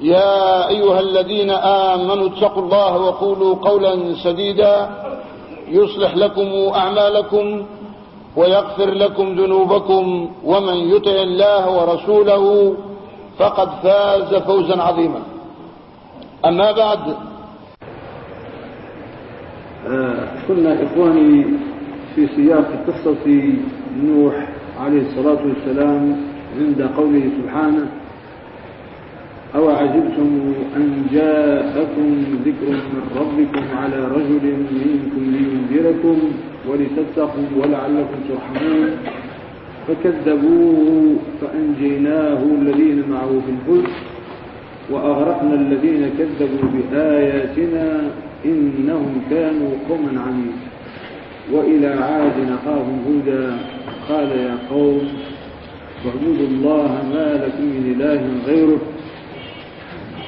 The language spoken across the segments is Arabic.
يا أيها الذين آمنوا اتقوا الله وقولوا قولا سديدا يصلح لكم أعمالكم ويغفر لكم ذنوبكم ومن يطع الله ورسوله فقد فاز فوزا عظيما. أما بعد. كنا إخواني في سياق قصة نوح عليه الصلاة والسلام عند قوله سبحانه أو عجبتم أن جاءكم ذكر من ربكم على رجل منكم لينذركم ولتتقوا ولعلكم ترحمون؟ فكذبوه فأنجيناه الذين معه في الفلك وأغرقنا الذين كذبوا بآياتنا إنهم كانوا قوما عميد وإلى عاد أخاهم هودا. قال يا قوم اعبدوا الله ما لكم من إله غيره.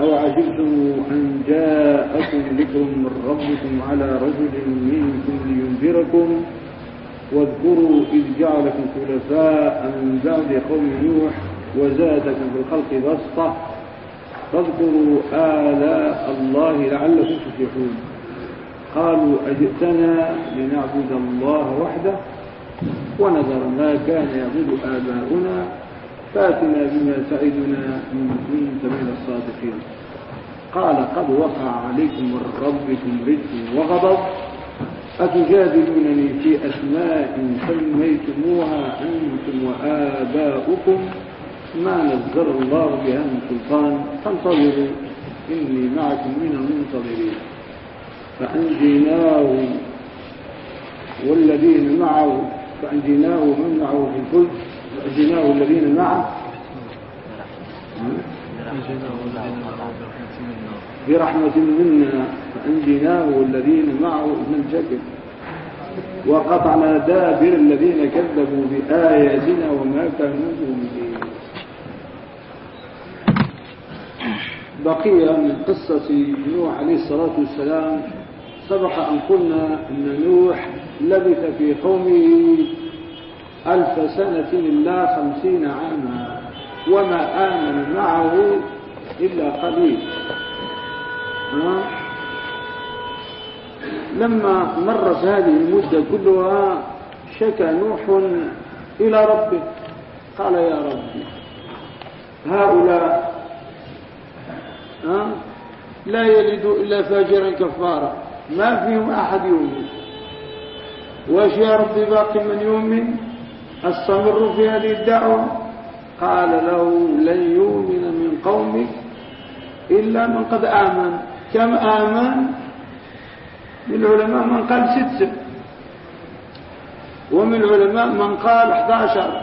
أو عجبتم أن جاءكم ذكر من ربكم على رجل منكم لينذركم؟ واذكروا إذ جعلكم خلفاء من بعد قوم نوح وزادكم في الخلق بسطة فاذكروا آلاء الله لعلكم تفلحون. قالوا أجئتنا لنعبد الله وحده ونذر ما كان يعبد آباؤنا فاتنا بما تعدنا إن كنت من الصادقين. قال قد وقع عليكم من ربكم رزق وغضب أتجادلونني في أسماء سميتموها أنتم وآباؤكم. ما نزل الله بها من سلطان. فانتظروا إني معكم من المنتظرين. فأنجيناه والذين معه فأنجيناه ومن معه في الفلك. فأنجيناه الذين معه. برحمة منا فأنجيناه والذين معه من الجبل. وقطعنا دابر الذين كذبوا بآياتنا وما كانوا مؤمنين. بقي من قصة نوح عليه الصلاة والسلام. سبق أن قلنا أن نوح لبث في قومه ألف سنة إلا خمسين عاما وما آمن معه إلا قليل. لما مرت هذه المدة كلها شكى نوح إلى ربه. قال يا ربي هؤلاء لا يلد إلا فاجرا كفارا. ما فيهم أحد يؤمن واش يا ربي باقي من يؤمن؟ استمر في هذه الدعوة؟ قال له لن يؤمن من قومك إلا من قد آمن. كم آمن؟ من العلماء من قال ست ومن العلماء من قال 11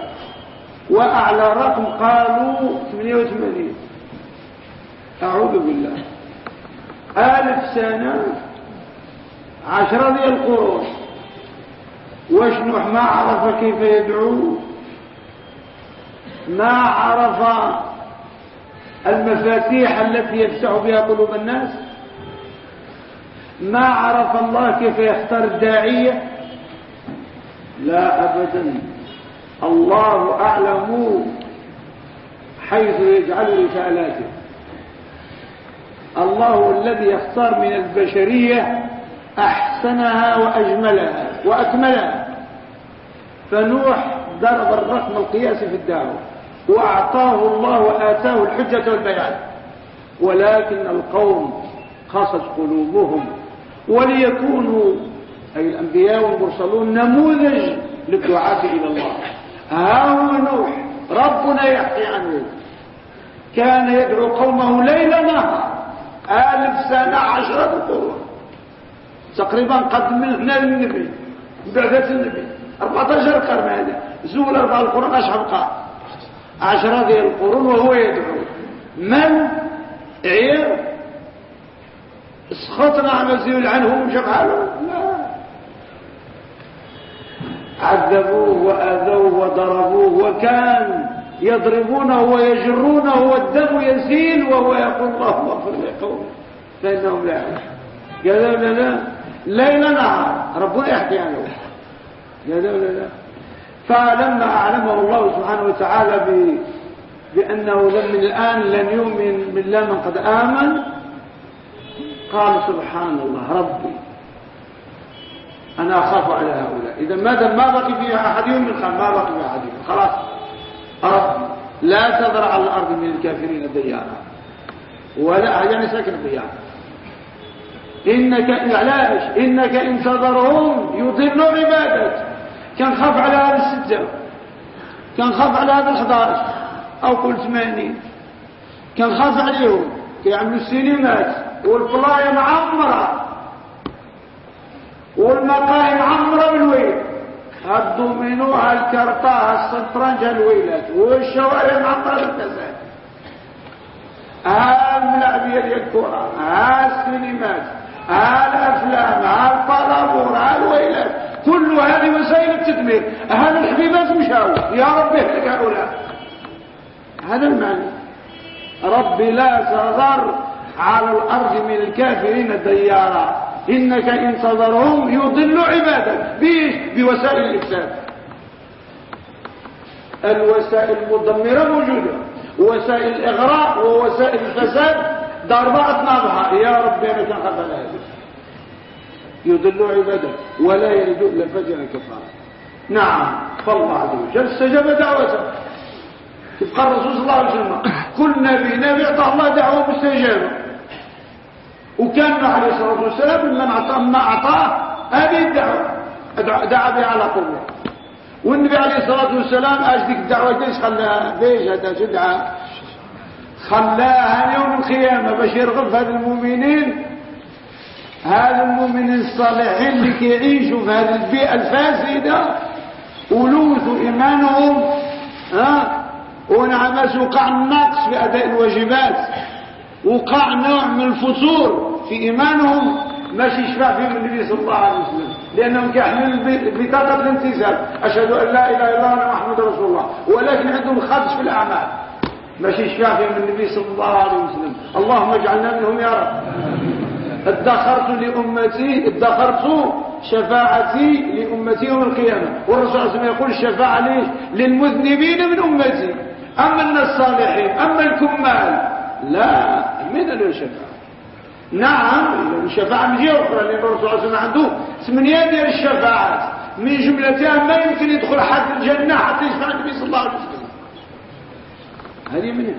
وأعلى رقم قالوا 88 أعوذ بالله. ألف سنة عشرة ذي القرون. واش نوح ما عرف كيف يدعو؟ ما عرف المفاتيح التي يفتح بها قلوب الناس؟ ما عرف الله كيف يختار الداعية؟ لا أبدا. الله أعلم حيث يجعل رسالاته. الله الذي يختار من البشرية أحسنها وأجملها. وأكملها فنوح ضرب الرقم القياسي في الدعوة وأعطاه الله وآتاه الحجة والبيان. ولكن القوم قصت قلوبهم وليكونوا أي الأنبياء والمرسلون نموذج للدعاة إلى الله. ها هو نوح ربنا يحكي عنه. كان يدعو قومه ليلا نهار ألف سنة عشرة قرون تقريبا قدمنا النبي بعثة النبي. 14 قرن هذا. زول أربع القرون أش بقى عشرة ديال القرون وهو يدعو. من؟ عير. سخطنا على زيول عنهم شفعلوا لا. عذبوه وأذوه وضربوه وكان يضربونه ويجرونه والدم يسيل وهو يقول اللهم اغفر لقومي فإنهم لا يعلمون. قال لا لا ليل نهار ربنا لا لا. فلما أعلمه الله سبحانه وتعالى ب... بأنه من الآن لن يؤمن بالله من قد آمن قال سبحان الله ربي أنا أخاف على هؤلاء. إذا ماذا ما بقي في أحد يوم من ما بقي في أحد خلاص. ربي لا تذر على الأرض من الكافرين ديارا. ولا يعني ساكن الديار إنك علاش إنك إن تذرهم يضلوا عبادك. كان خاف على هذا الستة كان خاف على هذا الحضارة أو قل ثمانين كان خاف عليهم. كيعملوا السينمات. والبلايا معمرة. والمقاهي معمرة بالويل الدومينو هالكرطة الشطرنج الويلات. والشوارع معمرة بالكساد هالملعبية ديال الكرة. هالسينمات هالأفلام هالطلبور هالويلات كل هذه وسائل التدمير. هذا الحبيبات مشاو. يا رب اهلك هؤلاء هذا المعنى. ربي لا تذر على الأرض من الكافرين ديارا. إنك إن تذرهم يضل عبادك. بيش بوسائل الإفساد. الوسائل المدمرة موجودة. وسائل الإغراء ووسائل الفساد ضربات نابها. يا ربي أنا كان خفل هذا يضل عبادك ولا يريد إلا فجر كفارا نعم. فالله عز وجل استجاب دعوته. تبقى الرسول صلى الله عليه وسلم. كل نبي نبي أعطاه الله دعوة مستجابه وكان عليه الصلاة والسلام من اعطاه ما أعطاه هذه الدعوة. دعا بها على قومه والنبي عليه الصلاة والسلام اش الدعوة ليش خلاها ليش هذا تدعى خلاها يوم القيامة باش يرغب هذا المؤمنين. هذا المؤمنين الصالحين اللي كيعيشوا في هذه البيئة الفاسدة ولوثوا إيمانهم ها؟ ونعمس وقع النقص في أداء الواجبات وقع نوع من الفتور في إيمانهم ماشي يشفع فيهم النبي صلى الله عليه وسلم. لأنهم كيحملوا بطاقة الامتثال أشهد أن لا إله إلا الله محمد رسول الله. ولكن عندهم خدش في الأعمال. ماشي يشفع فيهم النبي صلى الله عليه وسلم. اللهم اجعلنا منهم يا رب. ادخرت لأمتي ادخرت شفاعتي لأمتي يوم القيامة. والرسول عليه وسلم يقول الشفاعه ليش؟ للمذنبين من أمتي. أما الناس الصالحين أما الكمال. لا من له شفاعة. نعم الشفاعة من جهة أخرى لأن الرسول عليه وسلم عنده ثمانية ديال الشفاعات من جملتها ما يمكن يدخل حد الجنة حتى يشفع النبي صلى الله عليه وسلم. هذه منها.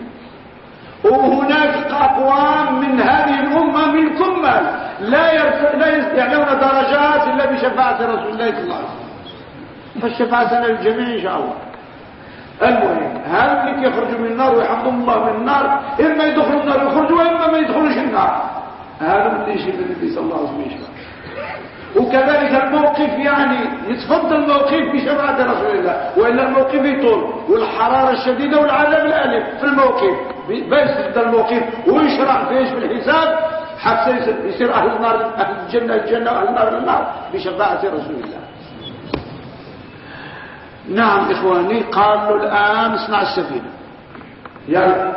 وهناك أقوام من هذه الأمة من كمل لا لا يستعلون درجات إلا بشفاعة رسول الله صلى الله عليه وسلم. فالشفاعة سنة للجميع إن شاء الله. المهم هل اللي يخرجوا من النار؟ ويحمدهم الله من النار. إما يدخلوا النار ويخرجوا وإما ما يدخلوش النار. هذا من يشهد النبي صلى الله عليه وسلم. وكذلك الموقف يعني يتفضل الموقف بشفاعة رسول الله وإلا الموقف يطول والحرارة الشديدة والعذاب الأليم في الموقف. بس يبدا الموقف ويشرع فيش في الحساب حتى يصير أهل النار أهل الجنة الجنة وأهل النار النار بشفاعة رسول الله. نعم إخواني قالوا الآن اصنع السفينة. يلا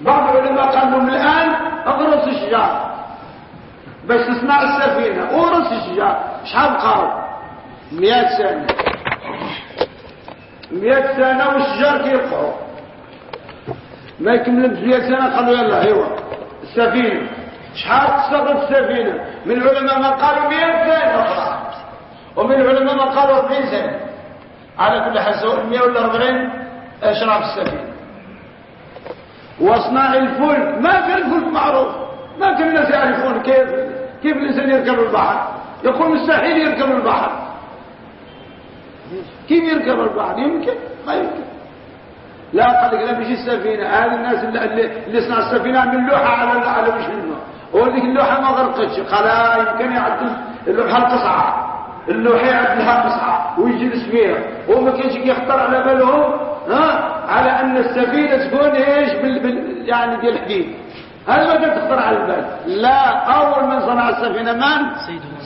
بعض العلماء قال لهم الآن اغرس الشجار بس تصنع السفينة. اغرس الشجار شحال بقاو؟ مئات سنة. مئة سنة والشجر كيرفعوا ما يكمل 100 سنة قالوا يلا أيوا. السفينة. شحال تستغرق السفينة؟ من العلماء من قالوا 100 سنة ومن العلماء من قالوا 40 سنة. على كل حال سواء 100 ولا 40 اشرف السفينة. وأصناع الفلك. ما كان الفلك معروف. ما كان الناس يعرفون كيف كيف الإنسان يركب البحر. يقول مستحيل يركب البحر. كيف يركب البحر؟ يمكن؟ ما يمكن. لا قال لك لا بيجي السفينة. هذه الناس اللي, اللي صنع السفينة من لوحة على على وش منه. وهذيك اللوحة ما غرقتش. قال لا يمكن يعدل اللوحة القصعة. اللوحة يعدلها قصعة. ويجلس فيها هو ما كانش يخطر على بالهم ها؟ على أن السفينة تكون إيش؟ بال, بال يعني ديال الحديد هل ما كانت تخطر على البال لا أول من صنع السفينة من؟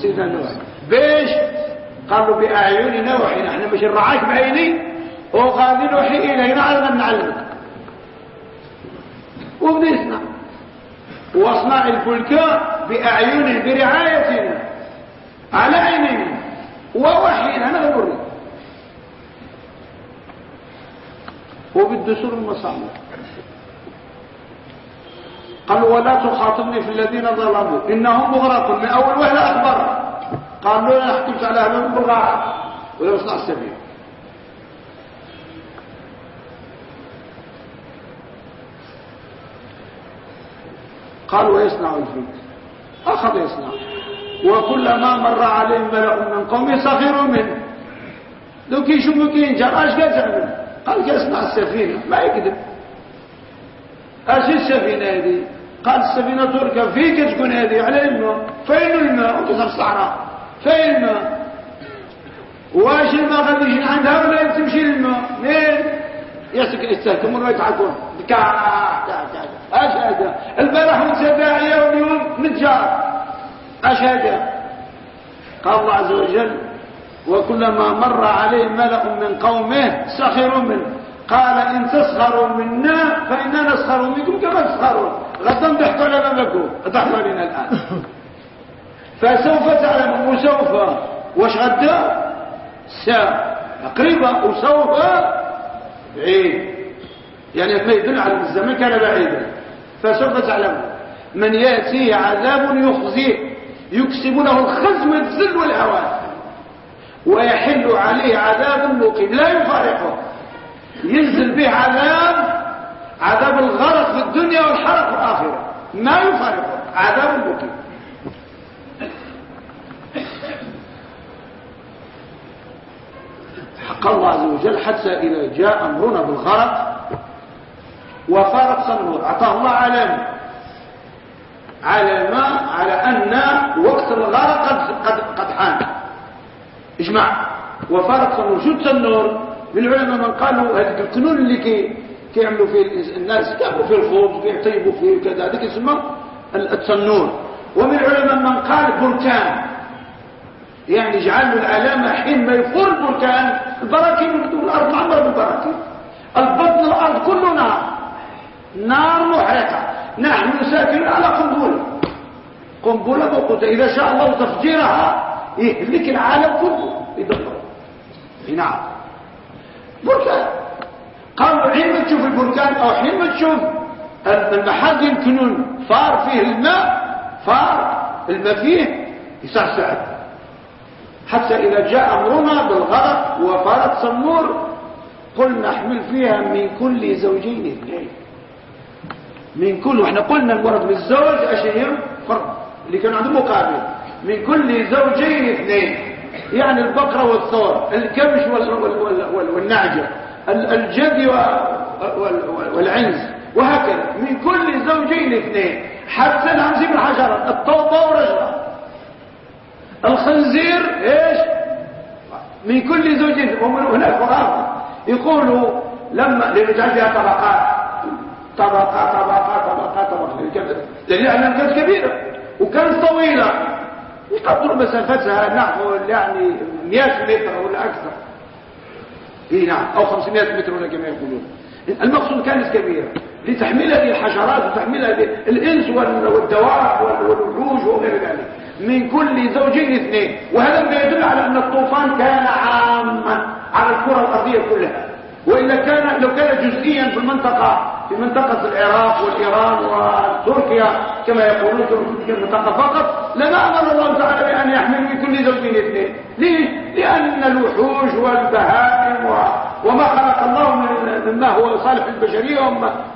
سيدنا نوح. بيش؟ قالوا بأعيننا وحينا. إحنا مش نرعاك بعيني؟ وغادي نوحي إلينا على نعلمك وبدا يصنع وأصنع الفلك باعينه برعايتنا. على عيننا ووحينا أنا نوري وبالدسور المصامر قال ولا تخاطبني في الذين ظلموا. إنهم مغرقون من أول وهلة اخبر قال لا نحكمت على أهل البغاء. ولا يصنع السبيل. قال ويصنع الفلك أخذ يصنع. وكلما مر عليهم ملأ من قومه سخروا منه. لو كي يشوفوا كي ينجر أش قال قال يصنع السفينة. ما يكذب أش السفينة هذه؟ قال السفينه تركب فيك تكون هذه؟ على الماء. فين الماء؟ وتصير الصحراء. فين الماء؟ واش الماء غادي عندها ولا تمشي للماء؟ مين يسك يستهكمون ويتعكون أش هذا؟ البارح متداعية واليوم نتجار أش هذا؟ قال الله عز وجل وكلما مر عليه ملأ من قومه سخروا منه. قال إن تسخروا منا فإنا نسخر منكم كما تسخرون. غدا ضحكوا لنا لكم. ضحكوا علينا الآن. فسوف تعلم. وسوف. واش غدا؟ ساعة قريبة وسوف بعيد يعني ما يدل على الزمن كان بعيدا. فسوف تعلم. من يأتيه عذاب يخزيه يكسب له الخزي والذل والهوان. ويحل عليه عذاب مقيم. لا يفارقه. ينزل به عذاب عذاب الغرق في الدنيا والحرق في الآخرة. ما يفارقه. عذاب مقيم. حق الله عز وجل حتى إذا جاء أمرنا بالغرق وفارق صنور أعطاه الله علامة. علامة على أن وقت الغرق قد, قد حان. اجمع وفارق صنور شو التنور؟ من العلماء من قالوا الكنون اللي كي كيعملوا فيه الناس كيعملوا فيه الخبز كيطيبوا فيه وكذا. هذيك يسمى التنور ومن العلماء من قال بركان. يعني جعل العلامة حين ما يفور البركان البراكين الأرض معمرة بالبراكين. البطن الأرض كله نار. نار محرقة نحن ساكنون على قنبلة. قنبلة موقوتة. إذا شاء الله تفجيرها يهلك العالم كله. يدمر نعم. بركان. قالوا حين ما تشوف البركان أو حين ما تشوف المحل يمكنون فار فيه الماء فار الماء فيه يسعسع حتى إذا جاء أمرنا بالغرق وفارت صنور قل نحمل فيها من كل زوجين اثنين. من كل وإحنا قلنا المرض بالزوج أشهر فرد اللي كانوا عندهم مقابل. من كل زوجين اثنين. يعني البقرة والثور الكبش والنعجة الجدي والعنز وهكذا. من كل زوجين اثنين حتى الهمزي بالحجرة الطوبة ورجلة. الخنزير إيش؟ من كل زوجين ومن هناك قرآن يقولوا لما لنجعل فيها طبقات. طبقة طبقة طبقة طبقة دليل أنها كانت كبيرة وكانت طويلة. يقدر مسافتها نحو يعني 100 متر ولا أكثر. إي نعم أو 500 متر ولا كما يقولون. المقصود كانت كبيرة لتحملها الحشرات وتحملها الإنس والدواب والوحوش وغير ذلك. من كل زوجين اثنين. وهذا ما يدل على أن الطوفان كان عاما على الكرة الأرضية كلها. وإلا كان لو كان جزئيا في المنطقة في منطقة العراق والإيران وتركيا كما يقولون تلك المنطقة فقط لما أمر الله تعالى بأن يحمل من كل زوجين اثنين. ليش؟ لأن الوحوش والبهائم وما خلق الله مما هو صالح البشرية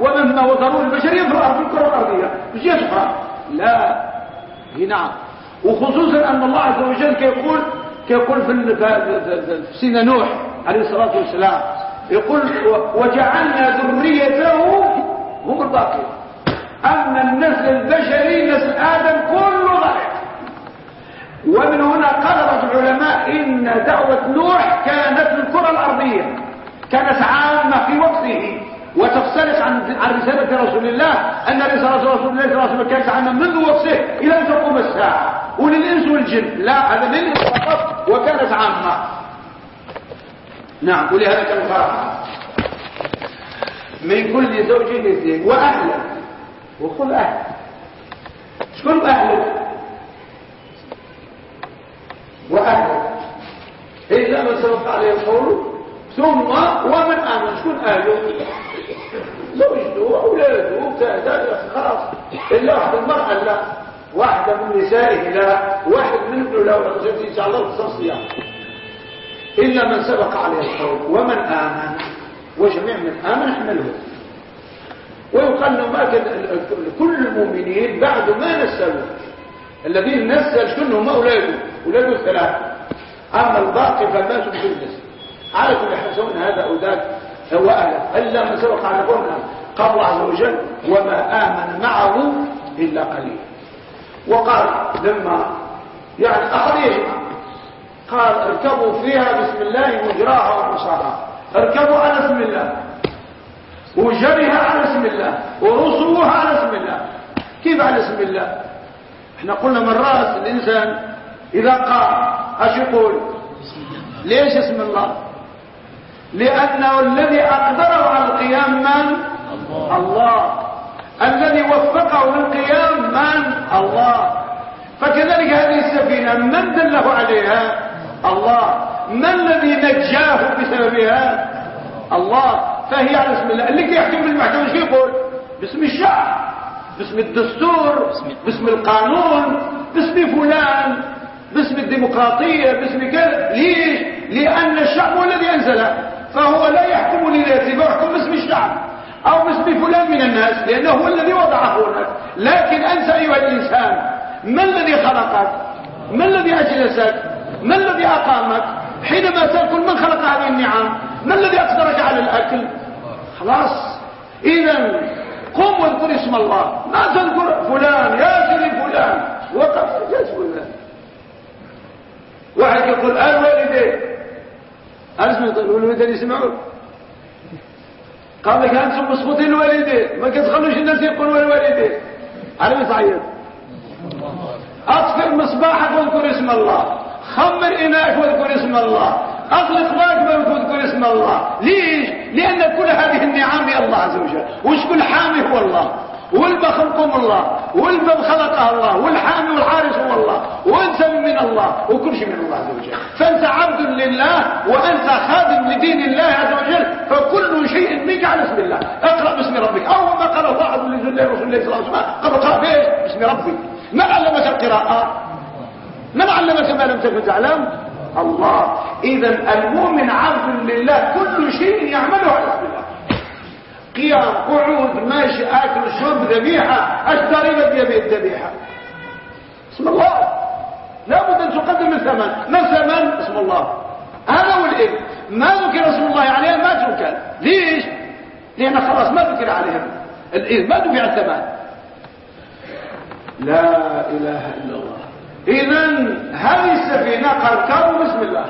ومما هو ضروري البشرية في الأرض الكرة الأرضية. مش يسخر لا. نعم. وخصوصا أن الله عز وجل كيقول كيقول في سيدنا نوح عليه الصلاة والسلام يقول وجعلنا ذريته هم الباقين أن النسل البشري نسل آدم كله ضائع ومن هنا قال العلماء إن دعوة نوح كانت للكرة الأرضية كانت عامة في وقته. وتختلف عن عن رسالة رسول الله أن رسالة رسول الله صلى الله عليه وسلم كانت عامة منذ وقته إلى أن تقوم الساعة. وللإنس والجن لا هذا للإنس فقط وكانت عامة. نعم ولهذا كان فرحا من كل زوج اثنين وأهلا. وقل أهل. شكون أهلك وأهلك إلا من سبق عليه القول. ثم ومن آمن شكون أهله زوجته وأولاده خلاص. إلا واحد المرأة لا. واحدة من نسائه لا. واحد من ابنه لا. إن شاء الله التصيح إلا من سبق عليه القول ومن آمن وجميع من آمن أحمله. ويقال له ما كل المؤمنين بعد ما نسلوا الذين نسل شكلهم أولاده أولاده الثلاثة. أما الباقي فالناس في النسل على كل حسون هذا أو ذاك هو أهله إلا من سبق على قولنا قال الله عز وجل وما آمن معه إلا قليل. وقال لما يعني أخذ قال اركبوا فيها بسم الله مجراها ومرساها اركبوا على اسم الله. وجرها على اسم الله. ورسوها على اسم الله. كيف على اسم الله؟ إحنا قلنا مرات الإنسان إذا قام اش يقول؟ ليش اسم الله؟ لأنه الذي أقدره على القيام من؟ الله. الذي وفقه للقيام من؟ الله. فكذلك هذه السفينة من دله عليها؟ الله ما الذي نجاه بسببها الله فهي على اسم الله. اللي يحكم بالمحكمة إيش يقول باسم الشعب باسم الدستور باسم القانون باسم فلان باسم الديمقراطية باسم كذا. ليش؟ لأن الشعب هو الذي أنزله. فهو لا يحكم لذاته فيحكم باسم الشعب أو باسم فلان من الناس لأنه هو الذي وضعه هناك. لكن أنت أيها الإنسان ما الذي خلقك؟ ما الذي أجلسك؟ ما الذي أقامك حينما تأكل؟ من خلق هذه النعم؟ ما الذي أقدرك على الأكل؟ خلاص. إذا قم واذكر اسم الله. ما تذكر فلان يا سيدي فلان. وقف جالس فلان. واحد يقول الوالدين أسمع الوالدين يسمعون. قال لك أنتم مسقطين الوالدين ما كتخلوش الناس يقولوا الوالدين على ما تعيط أطفئ مصباحك واذكر اسم الله. خمر إناءك واذكر اسم الله. أغلق واجبك واذكر اسم الله. ليش؟ لأن كل هذه النعم الله عز وجل. وش كل حامي هو الله؟ والبخلكم الله. والبب خلقه الله. والحامي والحارس هو الله. وأنت من الله. وكل شيء من الله عز وجل. فأنت عبد لله وأنت خادم لدين الله عز وجل. فكل شيء منك على اسم الله. اقرأ باسم ربك. اول ما قال الله عز وجل رسول الله صلى الله عليه وسلم قال اقرا باسم ربك. ما علمك القراءة؟ من علمك ما لم تكن تعلم؟ الله. اذا المؤمن عبد لله كل شيء يعمله على اسم الله. قيام قعود ماشي أكل شرب ذبيحة أشتري بدي الذبيحة. اسم الله. لابد أن تقدم الثمن ما الثمن اسم الله. هذا هو الابن ما ذكر اسم الله عليه ما تركن ليش؟ لأن خلاص ما ذكر عليهم. الاذن ما دفع الثمن. لا إله إلا الله. اذا هذه السفينة كانوا بسم الله.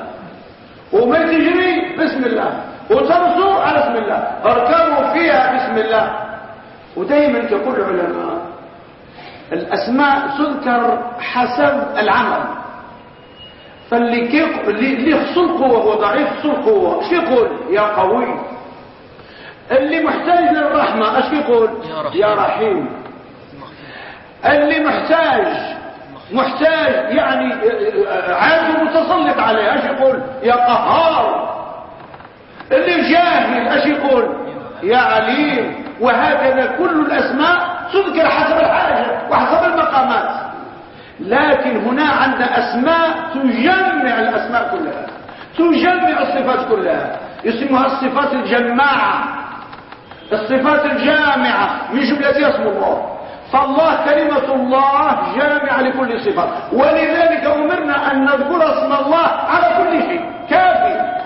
وما تجري بسم الله. وترسو على اسم الله. اركبوا فيها بسم الله. ودايما تقول العلماء الأسماء تذكر حسب العمل. فاللي. اللي يخصل قوة هو ضعيف خصل قوة إيش يقول؟ يا قوي. اللي محتاج للرحمة إيش يقول؟ يا رحيم. اللي محتاج محتاج يعني عاد متسلط عليه. إيش يقول؟ يا قهار. اللي جاهل اش يقول؟ يا عليم. وهكذا كل الأسماء تذكر حسب الحاجة وحسب المقامات. لكن هنا عندنا أسماء تجمع الأسماء كلها تجمع الصفات كلها. يسمها الصفات الجماعة. الصفات الجامعة من جملة اسم الله. فالله كلمة الله جامعة لكل صفة. ولذلك أمرنا أن نذكر اسم الله على كل شيء. كافي.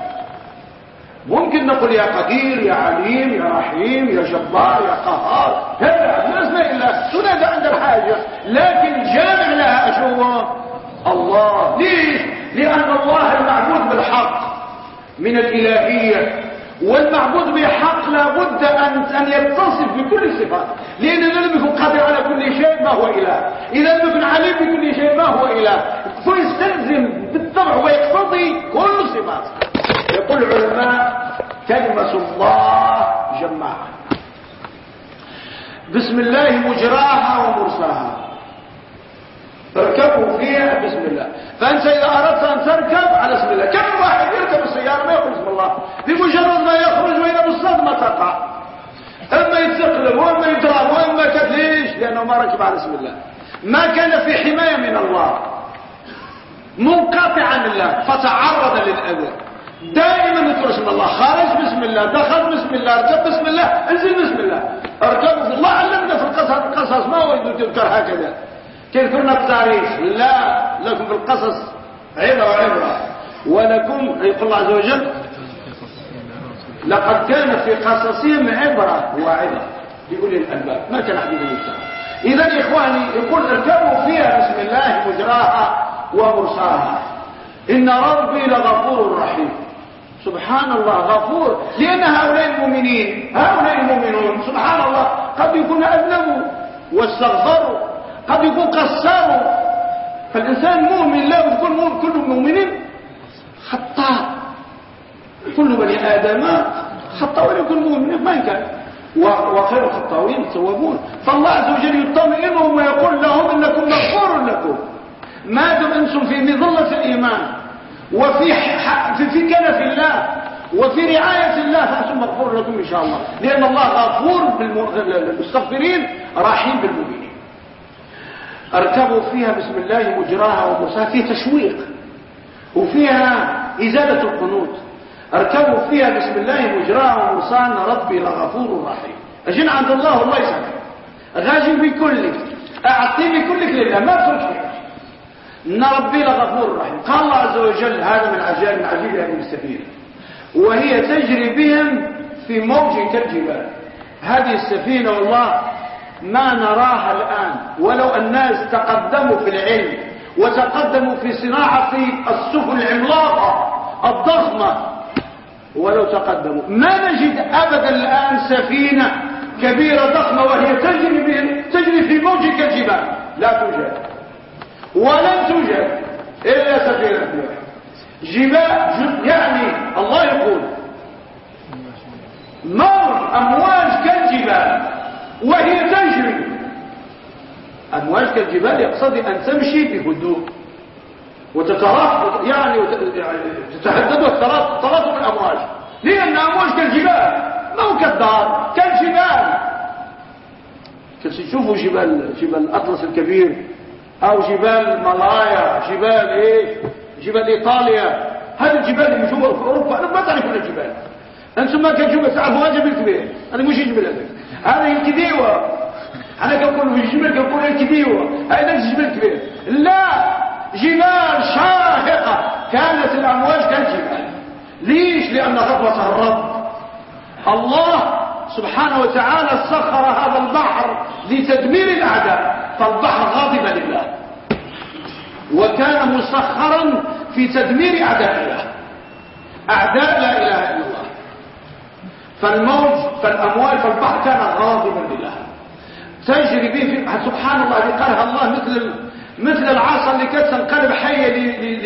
ممكن نقول يا قدير يا عليم يا رحيم يا جبار يا قهار. هذا اسماء الله تنادى عند الحاجة. لكن جامع لها أشوه الله. ليش؟ لأن الله المعبود بالحق. من الإلهية. والمعبود بحق لابد أن أن يتصف بكل الصفات لأن لم يكن قادر على كل شيء ما هو إله. إذا لم يكن عليم بكل شيء ما هو إله. فيستلزم بالطبع ويقتضي كل الصفات يقول العلماء كلمة الله جماعة. بسم الله مجراها ومرساها. اركبوا فيها بسم الله. فأنت إذا أردت أن تركب على اسم الله. كم واحد يركب السيارة ما يقول بسم الله. بمجرد ما يخرج واذا بالصدمة تقع أما يتقلب وأما يضرب وأما كذليش لأنه ما ركب على اسم الله. ما كان في حماية من الله. منقطعا لله. فتعرض للأذى. دائما يذكر اسم الله. خارج بسم الله دخل بسم الله اركب بسم الله انزل بسم الله. اركب الله علمنا في القصص القصص ما هو يذكر هكذا. تذكرنا التاريخ؟ لا لكم في القصص عبرة وعبرة ولكم يقول الله عز وجل لقد كانت في قصصهم عبرة وعبرة لأولي الألباب. ما كان حديث الإنسان إذا إخواني يقول اركبوا فيها بسم الله مجراها ومرساها. إن ربي لغفور رحيم. سبحان الله غفور. لأن هؤلاء المؤمنين هؤلاء المؤمنون سبحان الله قد يكون أذنبوا واستغفروا قد يكون قصار فالإنسان مؤمن لا يكون كل مؤمن خطاء. كل بني آدم خطاء ولا يكون مؤمن ما كان وخير الخطاوين التوابون. فالله عز وجل يطمئنهم ويقول لهم إنكم مغفور لكم. ما دم أنتم في مظلة الإيمان. وفي في, في كنف الله. وفي رعاية الله. فأنتم مغفور لكم إن شاء الله. لأن الله غفور بالمستغفرين رحيم بالمؤمنين. أركبوا فيها بسم الله مجراها ومرساها. فيه تشويق. وفيها إزالة القنوط أركبوا فيها بسم الله مجراها ومرساها ربي لغفور رحيم. أجن عند الله الله يسعك غاجي بكلك أعطي بكلك لله. ما ترك إن ربي لغفور رحيم. قال الله عز وجل هذا من عجائب من عجيب هذه السفينة. وهي تجري بهم في موج كالجبال. هذه السفينة والله ما نراها الآن. ولو الناس تقدموا في العلم وتقدموا في صناعة السفن العملاقة الضخمة ولو تقدموا. ما نجد أبدا الآن سفينة كبيرة ضخمة وهي تجري, تجري في موج كالجبال. لا توجد. ولن توجد إلا سفينة جبال يعني الله يقول موج أمواج كالجبال وهي تجري. أمواج كالجبال يقصد أن تمشي بهدوء. وتتراف يعني, يعني تتحدد وتتراف الأمواج. لأن أمواج كالجبال. ما هو كالدار؟ كالجبال. تشوفوا جبال جبال الأطلس الكبير. أو جبال مالايا جبال إيه؟ جبال إيطاليا. هذه الجبال اللي جوا في أوروبا أنا ما تعرفون الجبال. أنتم ما كان جوا تعرفوا جبل كبير أنا مش جبل هذا هذه الكبيوة أنا كنقول في الجبل كنقول الكبيوة هذا الجبل الكبير. لا! جبال شاهقة. كانت الأمواج كالجبال ليش؟ لأن غضبة الرب. الله سبحانه وتعالى سخر هذا البحر لتدمير الأعداء. فالبحر غاضب لله. وكان مسخرا في تدمير أعداء الله. أعداء لا إله إلا الله. فالموج فالأموال فالبحر كان غاضبا لله. تجري به سبحان الله قالها الله مثل مثل العصا اللي كانت تنقلب حية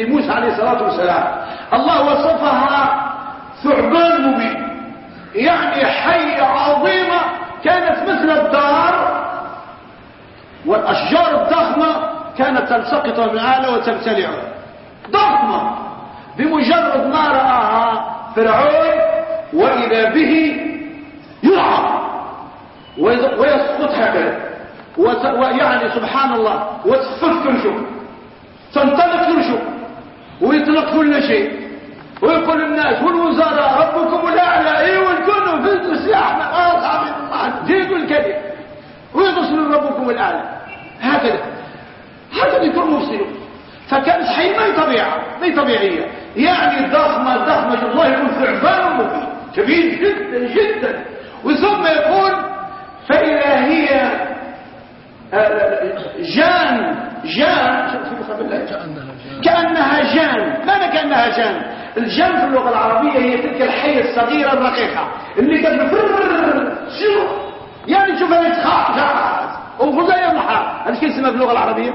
لموسى عليه الصلاة والسلام. الله وصفها ثعبان مبين. يعني حية عظيمة كانت مثل الدار والأشجار الضخمة كانت تلتقط من أعلى وتبتلعه ضخمة. بمجرد ما رآها فرعون وإذا به يلعب ويسقط هكذا ويعني سبحان الله وتصفف كل تنطلق كل ويطلق كل شيء. ويقول الناس والوزراء ربكم الأعلى إيه والكل في السلاح أصحاب الله زيدوا الكذب ويتصل ربكم الأعلى. هكذا. هكذا يكون مفسدون فكان صحيح ما هي طبيعة ما هي طبيعية يعني ضخمة ضخمة. الله يكون ثعبان كبير جدا جدا. وثم يقول فإذا هي جان جان. كأنها جان. ماذا كأنها جان؟ الجان في اللغة العربية هي تلك الحية الصغيرة الرقيقة اللي كانت شو يعني شوف أنا تخاف وغزايا البحر هذا شو اسمها في اللغة العربية؟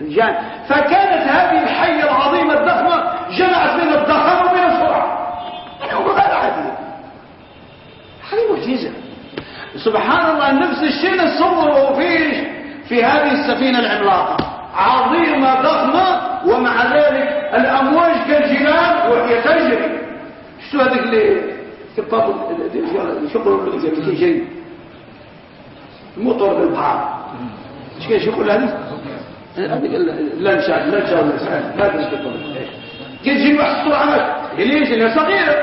الجان فكانت هذه الحية العظيمة الضخمة جمعت من الضخم ومن السرعة. يعني غير عادي؟ هذه معجزة. سبحان الله نفس الشيء نصوره في في هذه السفينة العملاقة. عظيمة ضخمة ومع ذلك الأمواج كالجبال وهي تجري. شو هذيك اللي كباب شغل اللي شيء؟ الموتور بالبحر. إيش كان يقول هذه؟ لا نشاء لا نشاء ما تنسى كي تجي واحد السرعه ليش لانها صغيرة.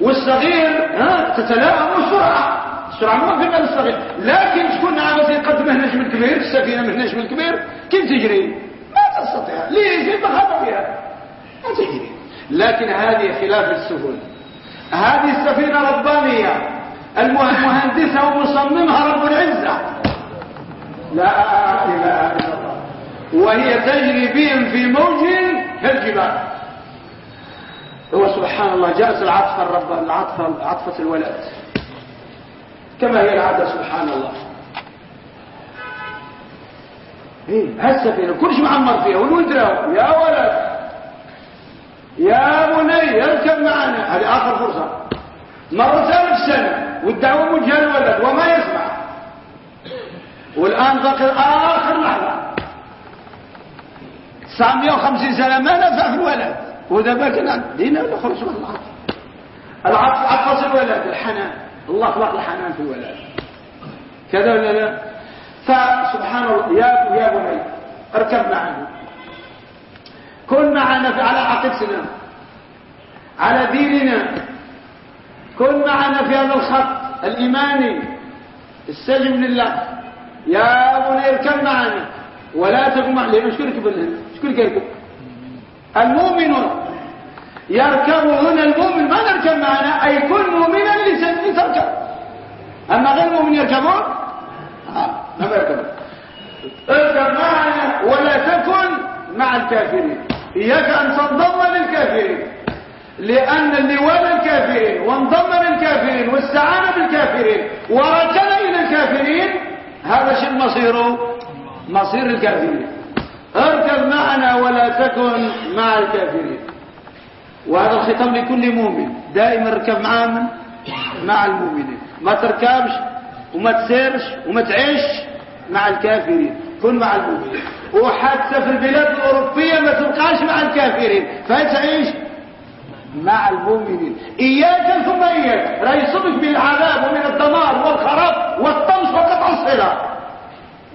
والصغير ها تتلاءم بسرعة. السرعه ما في الصغير لكن شكون عاوز يقدم نجم الكبير السفينه من نجم الكبير كيف تجري؟ ما تستطيع. ليش؟ انت خطا فيها. ما تجري. لكن هذه خلاف السفن. هذه السفينة ربانية. المهندسه ومصممها رب العزة. لا إله إلا الله. وهي تجري بهم في موج كالجبال هو سبحان الله جاءت العطفة الرب العطفة عطفة الولد. كما هي العادة سبحان الله إيه هالسفينة كل شيء معمر فيها. والولد يا ولد. يا بني اركب معنا. هذه آخر فرصة. مرتين في السنة والدعوة موجهة الولد وما يسمع. والآن بقي آخر لحظة. 950 سنة. ما نفع في الولد. وذا كان دينا ولا خلص العطف العطف عطف الولد. الحنان. الله خلق الحنان في الولد كذا ولا لا؟ فسبحان الله يا يا بني اركب معنا. كن معنا على عقيدتنا على ديننا. كن معنا في هذا الخط الإيماني استجب لله. يا بني اركب معنا. ولا معنا لأنه شكرك بالهند شكون يركب المؤمن يركب هنا المؤمن ما نركب معنا أي كل مؤمنا لتركب أما غير مؤمن يركبون؟ آه. ما يركبون اركب معنا ولا تكن مع الكافرين. إياك أن تنضم للكافرين. لأن اللي والى الكافرين وانضم للكافرين واستعان بالكافرين وركن إلى الكافرين. هذا شيء مصيره مصير الكافرين. اركب معنا ولا تكن مع الكافرين. وهذا الختام لكل مؤمن. دائما اركب معنا مع المؤمنين. ما تركبش وما تسيرش وما تعيش مع الكافرين. كن مع المؤمنين. وحتى في البلاد الأوروبية ما تبقاش مع الكافرين. فتعيش مع المؤمنين. إياك ثم إياك. لا يصبك بالعذاب ومن الدمار والخراب والطمس وقطع الصلة.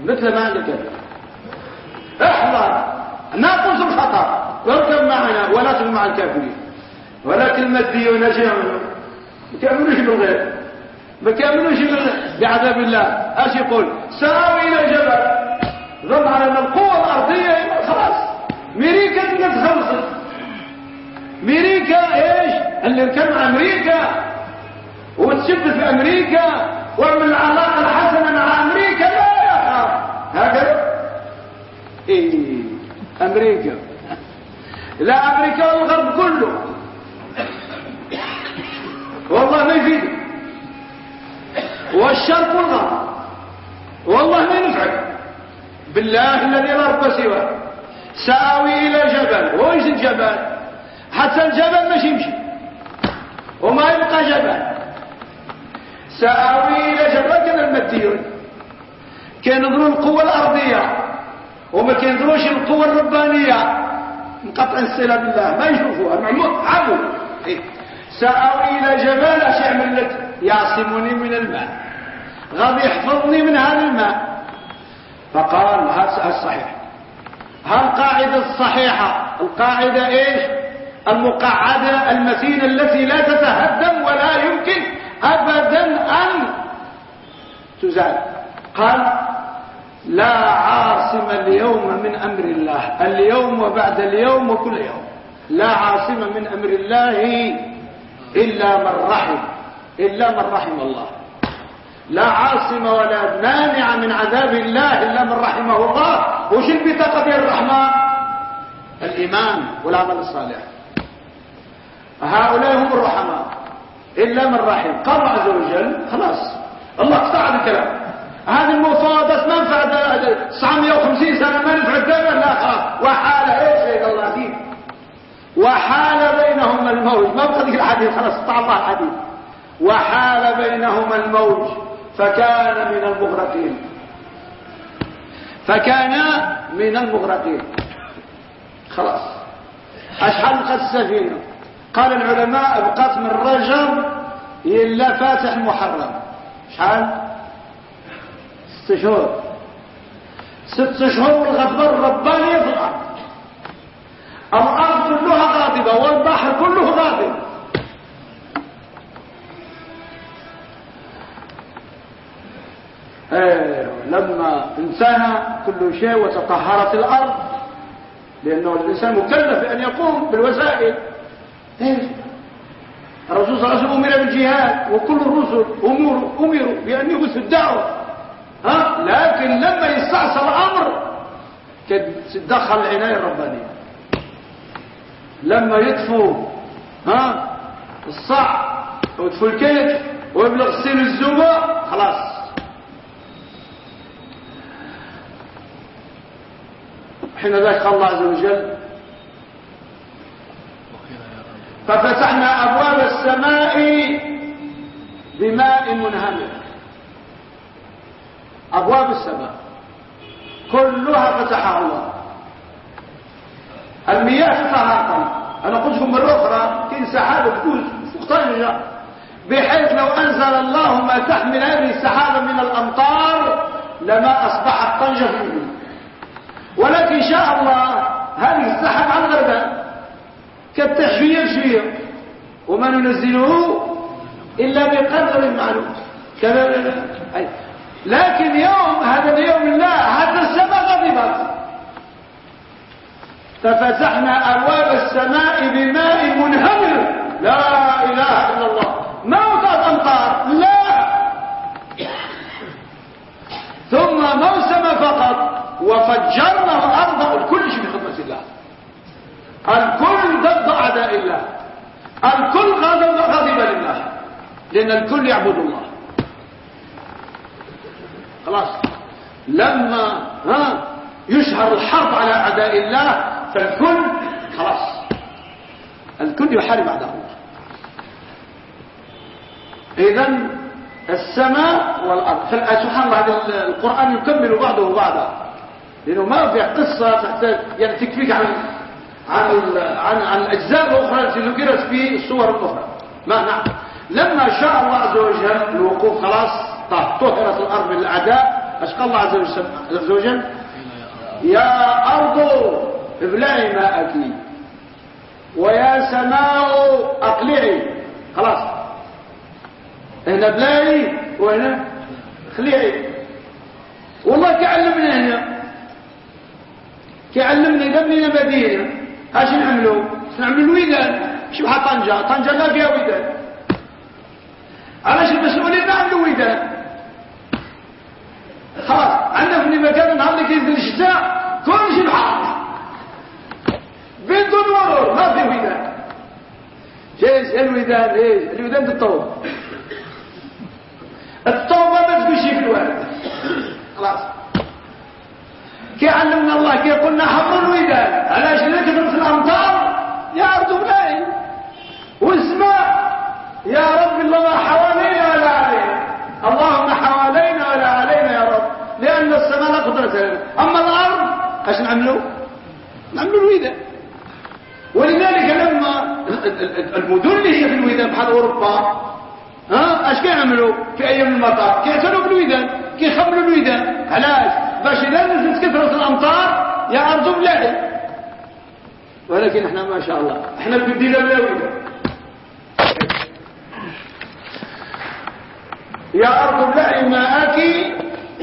مثل ما عندك. احذر. ناقص الخطر. واركب معنا ولا تكن مع الكافرين. ولكن يعملوا ما كاملوش بالغير ما كاملوش بعذاب الله. إيش يقول سآوي إلى جبل. ظن على ان القوة الأرضية خلاص. ميريكا تقدر خلصت ميريكا إيش؟ اللي كان أمريكا. وتشد في أمريكا. واعمل العلاقة الحسنة مع أمريكا لا يا هكذا؟ إيه. أمريكا. لا أمريكا والغرب كله. والله ما يفيد. والشرق والغرب. والله ما ينفعك بالله الذي لا رب سواه. سآوي إلى جبل. وإيش الجبل؟ حتى الجبل مش يمشي. وما يبقى جبل. سآوي إلى جبل. كان المديون كان نظروا القوة الأرضية. وما كينظروش القوة الربانية. مقطع الصلة بالله. ما يشوفوها معمول عبوا إيه. سأوي إلى جبال اش يعمل لك. يعصمني من الماء. غادي يحفظني من هذا الماء. فقال هذا الصحيح هالقاعدة الصحيحة القاعدة إيش؟ المقعدة المتينة التي لا تتهدم ولا يمكن ابدا أن تزال. قال لا عاصم اليوم من أمر الله. اليوم وبعد اليوم وكل يوم. لا عاصم من أمر الله إلا من رحم. إلا من رحم الله. لا عاصم ولا مانع من عذاب الله إلا من رحمه الله. وش البطاقة ديال الرحمة الإيمان والعمل الصالح. هؤلاء هم الرحماء. إلا من رحم. قال الله عز وجل. خلاص. الله قطع الكلام هذه المفاوضات ما نفع 950 سنة ما نفع الدولة لا خلاص وحال إيش يا الله دين وحال بينهم الموج. ما ذيك الحديث خلاص الله الحديث. وحال بينهما الموج. فكان من المغرقين. فكان من المغرقين. خلاص. أشحال السفينة. قال العلماء بقات من رجب إلا فاتح محرم. شحال ست شهور. ست شهور والغضب الربانية في الأرض. كلها غاضبة والبحر كله غاضب. إيه، لما انتهى كل شيء وتطهرت الأرض لأنه الإنسان مكلف بأن يقوم بالوسائل. إيه؟ الرسول صلى الله عليه وسلم أمر بالجهاد وكل الرسل أمروا بأن يبثوا الدعوة. ها؟ لكن لما يستعصى الأمر تدخل العناية الربانية. لما يطفوا ها؟ الصع ويطفوا الكيك ويبلغ السن الزوبة خلاص. حين ذاك الله عز وجل ففتحنا أبواب السماء بماء منهمر. أبواب السماء. كلها فتحها الله. المياه تتهاطم أنا قلت لكم مرة أخرى كاين سحابة تقول فوق طنجة بحيث لو أنزل الله ما تحمل هذه السحابة من الأمطار لما أصبحت طنجة في الدنيا ولكن شاء الله هذه السحب على الغرباء كالتشفية شوية وما ننزله إلا بقدر معلوم. كذا لكن يوم هذا اليوم الله حتى السماء غضبت. ففتحنا أبواب السماء بماء منهمر. لا إله إلا الله. ما وقعت أمطار لا. ثم موسم فقط. وفجرنا الأرض الكل شيء بخدمة الله. الكل ضد أعداء الله. الكل غضب غضب لله. لأن الكل يعبد الله. خلاص. لما ها يشهر الحرب على أعداء الله فالكل خلاص. الكل يحارب أعداء الله. إذا السماء والأرض سبحان الله هذا القرآن يكمل بعضه بعضا. لأنه ما في قصة تحتاج يعني تكفيك عن عن عن, عن الأجزاء الأخرى التي ذكرت في الصور الأخرى ما نعم لما شاء الله عز وجل الوقوف خلاص. طهرت الأرض من الأعداء أشقى الله عز وجل يا أرض ابلعي ماءك. ويا سماء أقلعي. خلاص. هنا بلاي وهنا خليعي والله كعلمنا هنا. كيعلمنا قبلنا مدينة اش نعملوا نعملوا الودان شو بحال طنجة. طنجة لا فيها ودان علاش المسؤولين نعملوا ودان خلاص المكان النهار اللي كينزل الشتاء كل شيء بحال. بدون مرور ما في ودان جايز الودان إيه الودان بالطوب الطوبة ما شيء في الوالد. خلاص. كيعلمنا الله كي قلنا حفر الوداد علاش نكثر في الامطار يا ارض بلاي والسماء يا رب الله ما حوالينا ولا علينا اللهم حوالينا ولا علينا يا رب لأن السماء لا أما الأرض اش نعملوا نعملوا الوداد ولذلك لما المدن اللي هي في الودان بحال أوروبا ها اش كيعملوا في أيام المطر كيعتنوا بالودان كيخمروا الودان علاش؟ باش إذا نزلت كثرة الأمطار يا ارض بلادي ولكن إحنا ما شاء الله إحنا بدينا بلا ودان يا ارض ابلعي ماءك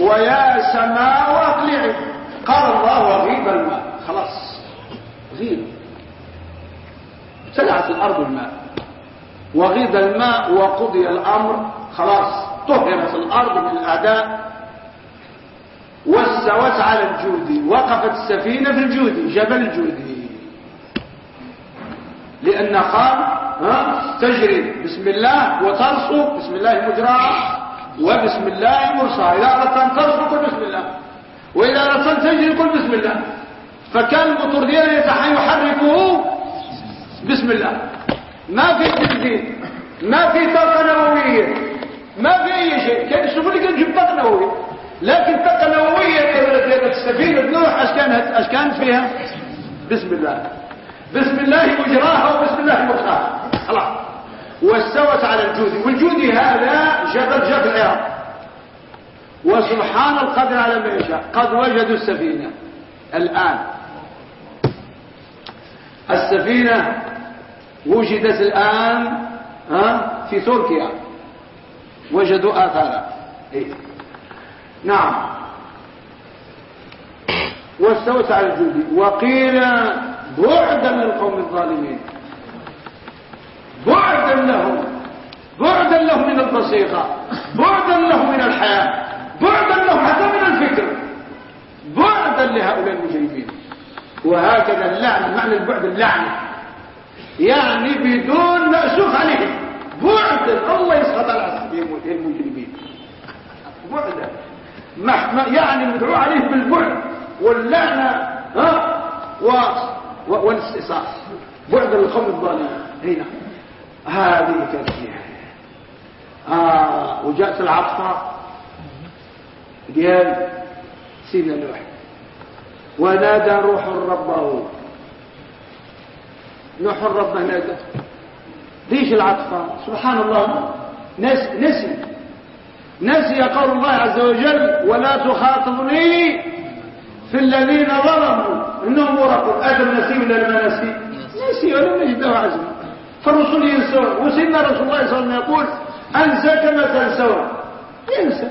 ويا سماء اقلعي قال الله وغيب الماء. خلاص. غيب. ابتلعت الأرض الماء. وغيب الماء وقضي الأمر. خلاص. طهرت الأرض من الاعداء واستوت على الجود وقفت السفينة في الجود جبل الجود لأن قال تجري. بسم الله وترسو. بسم الله مجراها وبسم الله مرساها إذا أردت أن ترسو قل بسم الله. وإذا أردت أن تجري قل بسم الله. فكان الموتور ديالها يحركه. بسم الله. ما في تجديد ما في طاقة نووية. ما في أي شيء. كان يشوفوا لي كان طاقة نووية. لكن طاقة نووية كانت السفينة نوح اش كانت؟ اش كانت فيها؟ بسم الله. بسم الله مجراها وبسم الله مرخاها خلاص. واستوت على الجودي. والجودي هذا جبل جبل العراق. وسبحان القدر على ما يشاء. قد وجدوا السفينة الآن. السفينة وجدت الآن في تركيا. وجدوا آثارها. إيه؟ نعم. واستوت على الجود وقيل بعدا للقوم الظالمين. بعدا لهم بعدا لهم من البسيطة بعدا لهم من الحياة بعدا لهم حتى من الفكر بعدا لهؤلاء المجرمين وهكذا اللعنة معنى البعد اللعنة. يعني بدون مأسوخ عليهم بعد الله يسخط على المجرمين. بعد يعني مدعو عليه بالبعد واللعنة ها؟ و... و... بعد القوم الظالمين. هنا. هذه كانت آه وجاءت العطفة. ديال سيدنا نوح ونادى روح ربه. نوح ربه نادى. ليش العطفة؟ سبحان الله. نسي نسي. نسي قول الله عز وجل ولا تخاطبني في الذين ظلموا. إنهم مرقوا أدم نسي ولا ما نسي؟ نسي ولم يجد له عزم فالرسول ينسون وسيدنا رسول الله صلى الله عليه وسلم يقول انسى كما تنسون. ينسى.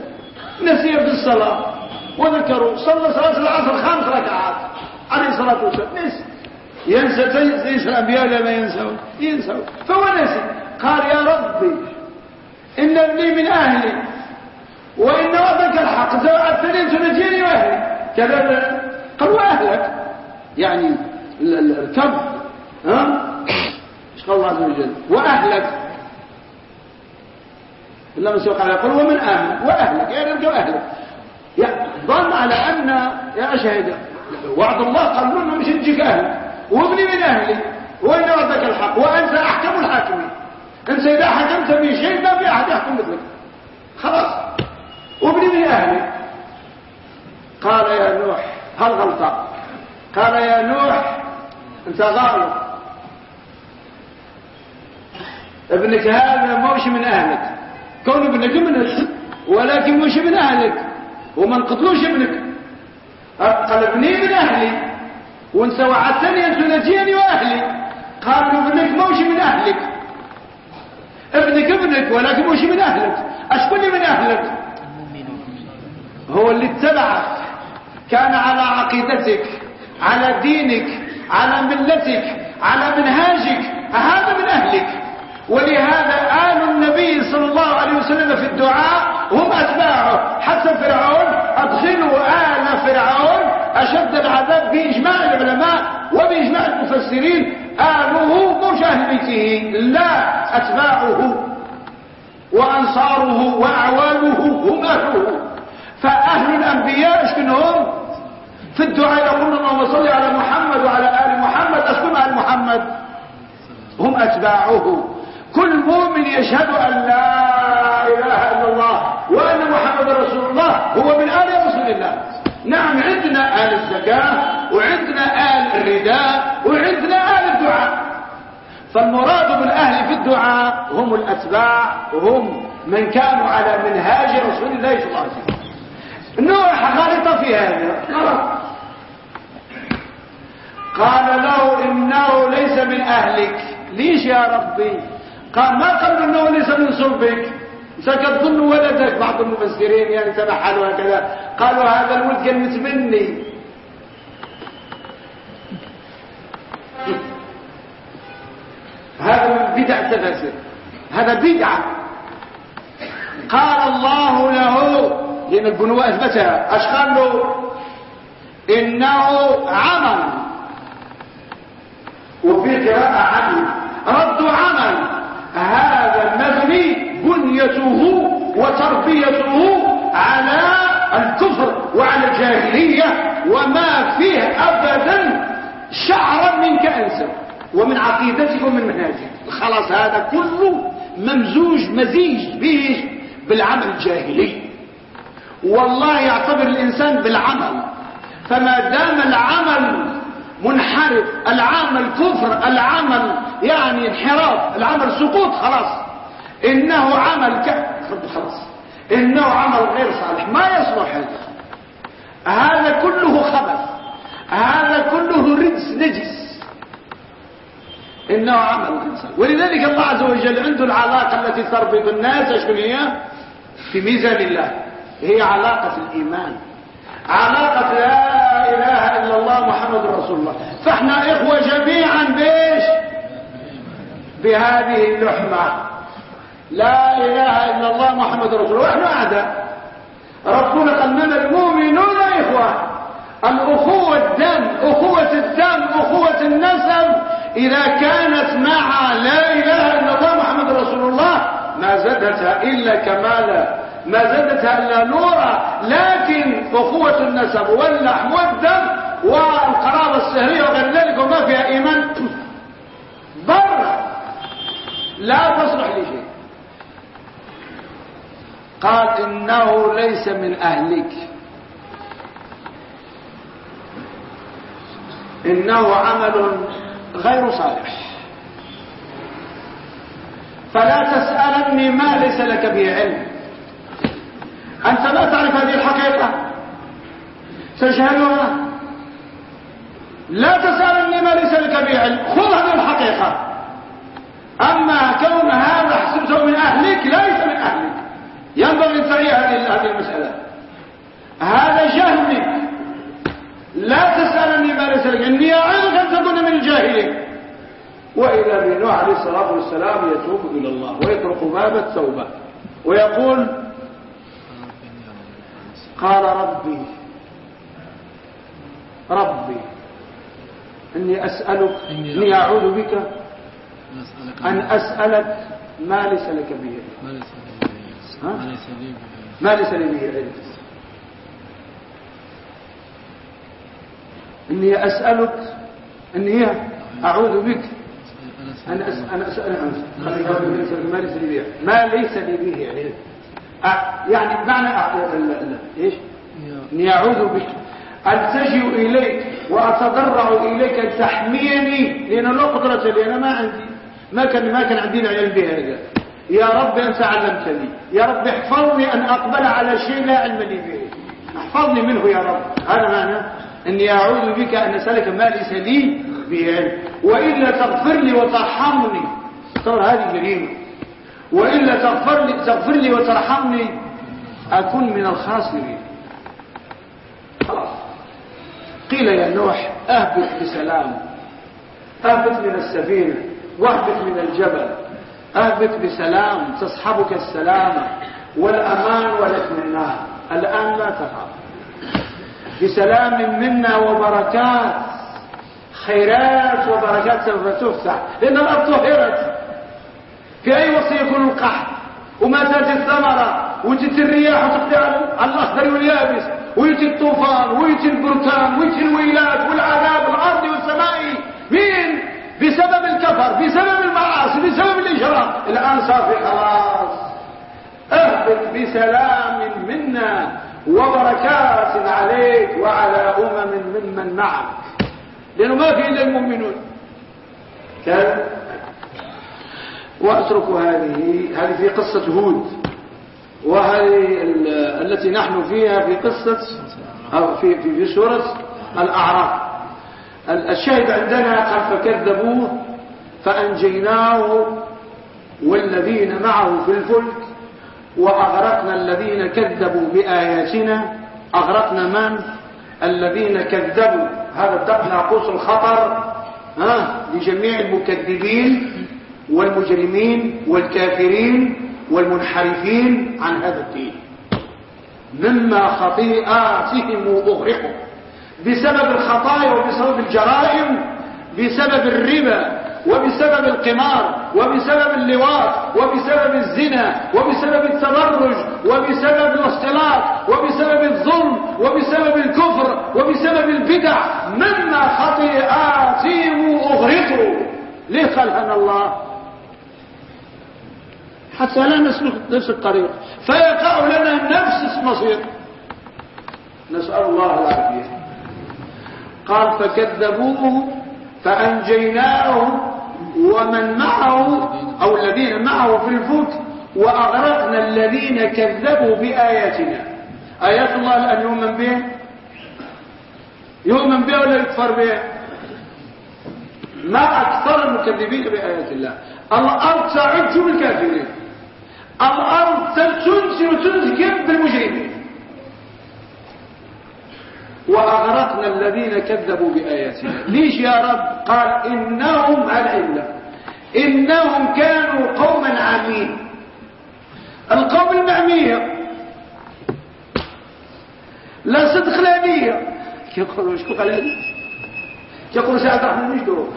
نسي في الصلاة. وذكروا صلى صلاة العصر خمس ركعات. عليه الصلاة والسلام. نسي. ينسى ليس الأنبياء لما ينسوا ينسوا فهو نسي. قال يا ربي إن ابني من أهلي وإن وعدك الحق زوعتني تنجيني وأهلي. كذا قال وأهلك؟ يعني الكم. ها؟ الله عز وجل وأهلك. إلا من سوق على ومن أهلك؟ وأهلك. يعني ارجو أهلك. ظن على أن يا أشهد. وعد الله قال له مش نجيك أهلك وابني من أهلي. وإن ربك الحق. وأنت أحكم الحاكمين. أنت إذا حكمت بشيء ما في أحد يحكم مثلك خلاص. وابني من أهلي. قال يا نوح هل غلطة قال يا نوح أنت غالط ابنك هذا موش من أهلك. كون ابنك منك ولكن مش من أهلك. وما نقتلوش ابنك. قال ابني من أهلي. وانت وعدتني أن تنجيني وأهلي. قالوا ابنك موش من أهلك. ابنك ابنك ولكن موش من أهلك. اشكون من أهلك؟ هو اللي اتبعك. كان على عقيدتك على دينك على ملتك على منهاجك. هذا من أهلك. ولهذا آل النبي صلى الله عليه وسلم في الدعاء هم أتباعه. حتى فرعون أدخلوا آل فرعون أشد العذاب بإجماع العلماء وبإجماع المفسرين. آله بيته لا أتباعه. وأنصاره وأعوانه هم أهله. فأهل الأنبياء اشكنهم في الدعاء يقولون اللهم صل على محمد وعلى آل محمد. أشكن آل محمد. هم أتباعه. كل مؤمن يشهد أن لا إله إلا الله وأن محمد رسول الله هو من آل رسول الله. نعم عندنا آل الزكاة وعندنا آل الرداء وعندنا آل الدعاء. فالمراد بالأهل في الدعاء هم الأتباع هم من كانوا على منهاج رسول الله صلى الله عليه وسلم. نوح غلط في هذا. قال له إنه ليس من أهلك. ليش يا ربي؟ قال ما قال إنه ليس من صلبك؟ ستظن ولدك. بعض المفسرين يعني تنحلوا هكذا. قالوا هذا الولد كان متمني هذا من بدع التفاسير هذا بدعة قال الله له لأن البنوة أثبتها أش قال له إنه عمل. وفي قراءة عمل رد عمل. هذا المبني بنيته وتربيته على الكفر وعلى الجاهلية وما فيه أبدا شعرا من كأنسه ومن عقيدتك ومن منهجك خلاص هذا كله ممزوج مزيج به بالعمل الجاهلي. والله يعتبر الإنسان بالعمل. فما دام العمل منحرف العمل كفر العمل يعني انحراف. العمل سقوط خلاص. إنه عمل ك... خلاص. إنه عمل غير صالح. ما يصلح هذا. هذا كله خبث. هذا كله رجس نجس. إنه عمل الإنسان ولذلك الله عز وجل عنده العلاقة التي تربط الناس شنو هي؟ في ميزان الله. هي علاقة الإيمان. علاقة لا إله إلا الله محمد رسول الله. فإحنا إخوة جميعا بإيش؟ بهذه اللحمة. لا إله إلا الله محمد رسول الله. وإحنا أعداء. ربنا قال لنا المؤمنون إخوة. الأخوة الدم أخوة الدم أخوة النسب. إذا كانت مع لا إله إلا الله محمد رسول الله ما زادتها إلا كمالا. ما زادتها إلا نورا. لكن أخوة النسب واللحم والدم والقرابة السهرية وغير ذلك وما فيها إيمان. برا. لا تصلح لشيء قال إنه ليس من أهلك. إنه عمل غير صالح. فلا تسألني ما ليس لك به علم. أنت لا تعرف هذه الحقيقة. تجهلها لا تسألني ما ليس لك به علم. خذ هذه الحقيقة. أما كون هذا حسبته من أهلك ليس من أهلك. ينبغي أن تعي هذه المسألة. هذا جهلك لا تسألني ما ليس لك. إني أعظك أن تكون من الجاهلين. وإذا بنوح عليه الصلاة والسلام يتوب إلى الله ويترك باب التوبة. ويقول قال ربي ربي إني أسألك إني أعوذ بك أن أسألك ما ليس لك به ما ليس لي به علم. إني أسألك إني أعوذ بك. أنا أسأل أسأل ما ليس لي به ما ليس لي به علم. يعني بمعنى إيش؟ إني أعوذ بك. ألتجئ إليك وأتضرع إليك تحميني. لأن لا قدرة لي. أنا ما عندي. ما كان ما كان عندي علم بهذا يا رب أنت علمتني. يا رب احفظني أن أقبل على شيء لا علم لي به. احفظني منه يا رب. هذا معنى أني أعوذ بك أن أسألك ما ليس لي به وإلا تغفر لي وترحمني. صار هذه جريمة. وإلا تغفر لي, تغفر لي وترحمني. أكون من الخاسرين. خلاص. قيل يا نوح أهبط بسلام. أهبط من السفينة. واهبط من الجبل. أهبط بسلام تصحبك السلامة والأمان والاطمئنان. الآن لا تخاف. بسلام منا وبركات. خيرات وبركات سوف تفتح لأن الأرض طهرت. في أي وقت يكون القحط؟ وما تأتي الثمرة؟ وتأتي الرياح وتقضي على الأخضر واليابس. ويأتي الطوفان ويأتي البركان ويأتي الويلات والعذاب. الأرض والسماء. مين؟ بسبب الكفر بسبب المعاصي بسبب الإجرام الآن صار في خلاص. اهبط بسلام منا وبركات عليك وعلى أمم ممن معك. لأنه ما في إلا المؤمنون. كان. وأترك هذه هذه في قصة هود. وهذه التي نحن فيها في قصة أو في في, في سورة الأعراف. الشاهد عندنا قال فكذبوه فأنجيناه والذين معه في الفلك وأغرقنا الذين كذبوا بآياتنا. أغرقنا من؟ الذين كذبوا. هذا الدق ناقوس الخطر ها لجميع المكذبين والمجرمين والكافرين والمنحرفين عن هذا الدين. مما خطيئاتهم أغرقوا. بسبب الخطايا وبسبب الجرائم بسبب الربا وبسبب القمار وبسبب اللواط وبسبب الزنا وبسبب التبرج وبسبب الاختلاط وبسبب الظلم وبسبب الكفر وبسبب البدع. مما خطيئاتهم أغرقوا. ليه خلقنا الله. حتى لا نسلك نفس الطريق. فيقع لنا نفس المصير. نسأل الله العافية. قال فكذبوه فأنجيناه ومن معه أو الذين معه في الفلك وأغرقنا الذين كذبوا بآياتنا. آيات الله أن يؤمن به؟ يؤمن به ولا يكفر به؟ ما أكثر المكذبين بآيات الله. الأرض تعج بالكافرين الأرض تنسي وتنسكب بالمجرمين. وأغرقنا الذين كذبوا بآياتنا. ليش يا رب؟ قال إنهم العلة. إنهم كانوا قوما عمين القوم المعمية. لا صدق لا نية. يقولوا شكو هذه؟ يقولوا رحمة مش دور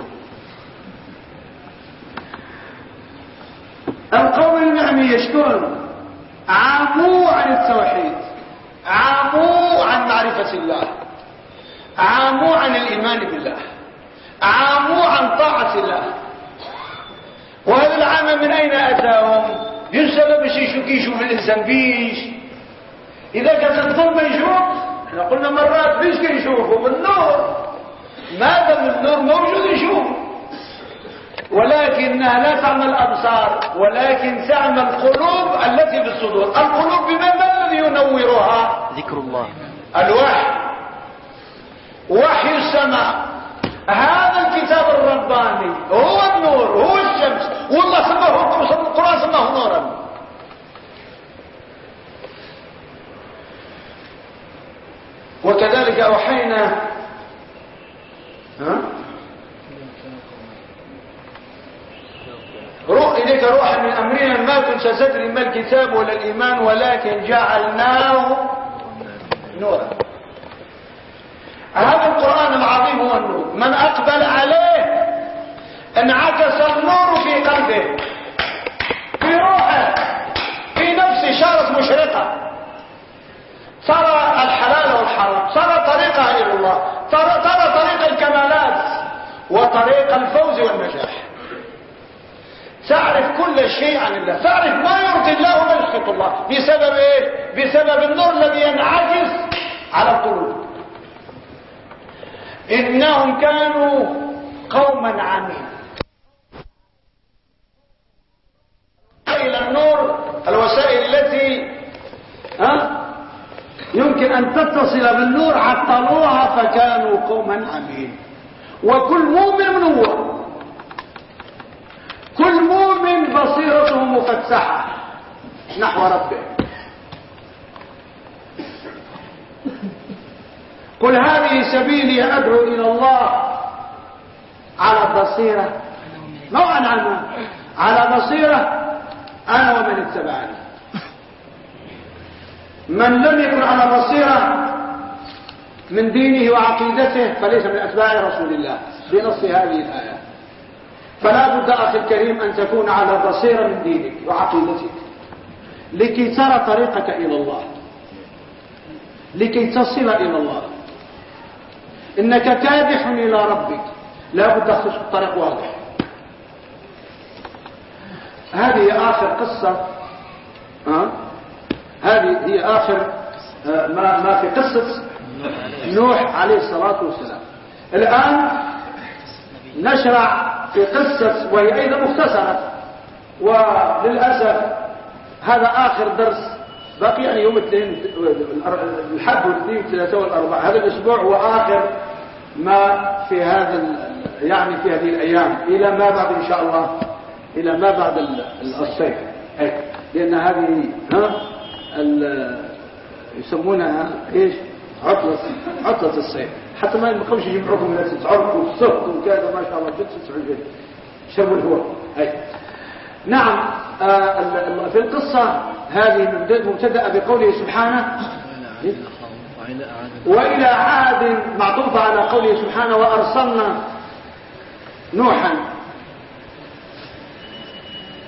القوم المعمية شكون عاموا عن التوحيد. عاموا عن معرفة الله. عاموا عن الإيمان بالله. عاموا عن طاعة الله. وهذا العام من أين أتاهم؟ يسبب شيء يشوف الإنسان بيش. إذا كانت الظلمة يشوف إحنا قلنا مرات بيش يشوفوا بالنور ما دام النور؟ موجود يشوف. ولكنها لا تعمل الأبصار ولكن تعمل القلوب التي في الصدور. القلوب بماذا الذي ينورها؟ ذكر الله. الوحي. وحي السماء. هذا الكتاب الرباني هو النور هو الشمس. والله سماه القرآن سماه نورا. وكذلك أوحينا؟ روح إليك روحا من أمرنا ما كنت تدري ما الكتاب ولا الإيمان ولكن جعلناه نورا هذا القرآن العظيم هو النور من أقبل عليه انعكس النور في قلبه في روحه في نفسه شارت مشرقة. صار الحلال والحرام صار طريقها إلى الله صار طريق الكمالات وطريق الفوز والنجاح. تعرف كل شيء عن الله تعرف ما يرضي الله وما الله. بسبب إيه؟ بسبب النور الذي ينعكس على القلوب. إنهم كانوا قوما عمين إلى النور الوسائل التي ها؟ يمكن أن تتصل بالنور عطلوها فكانوا قوما عمين وكل مؤمن من هو. كل مؤمن بصيرته مفتحة نحو ربه. قل هذه سبيلي أدعو إلى الله. على بصيرة. نوعا عنها على بصيرة أنا ومن اتبعني. من لم يكن على بصيرة من دينه وعقيدته فليس من أتباع رسول الله. بنص هذه الآية. فلا بد أخي الكريم أن تكون على بصيرة من دينك وعقيدتك. لكي ترى طريقك إلى الله. لكي تصل إلى الله. إنك كادح إلى ربك. لا بد تخص الطريق واضح. هذه آخر قصة. ها؟ هذه هي آخر آه، ما, ما في قصة نوح عليه الصلاة والسلام. الآن نشرع في قصة وهي أيضا مختصرة. وللأسف هذا آخر درس باقي يعني يوم الاثنين الحد والاثنين والثلاثاء والأربعاء هذا الأسبوع هو آخر ما في هذا يعني في هذه الأيام. إلى ما بعد إن شاء الله؟ إلى ما بعد الصيف. لأن هذه ها؟ يسمونها إيش؟ عطلة عطلة الصيف. حتى ما يبقوش يجمعوكم من تعرفوا والصهد وكذا ما شاء الله جد تسعوا شربوا الهواء. نعم آه في القصة هذه مبتدأ بقوله سبحانه وإلى عاد معطوفة على قوله سبحانه وأرسلنا نوحا.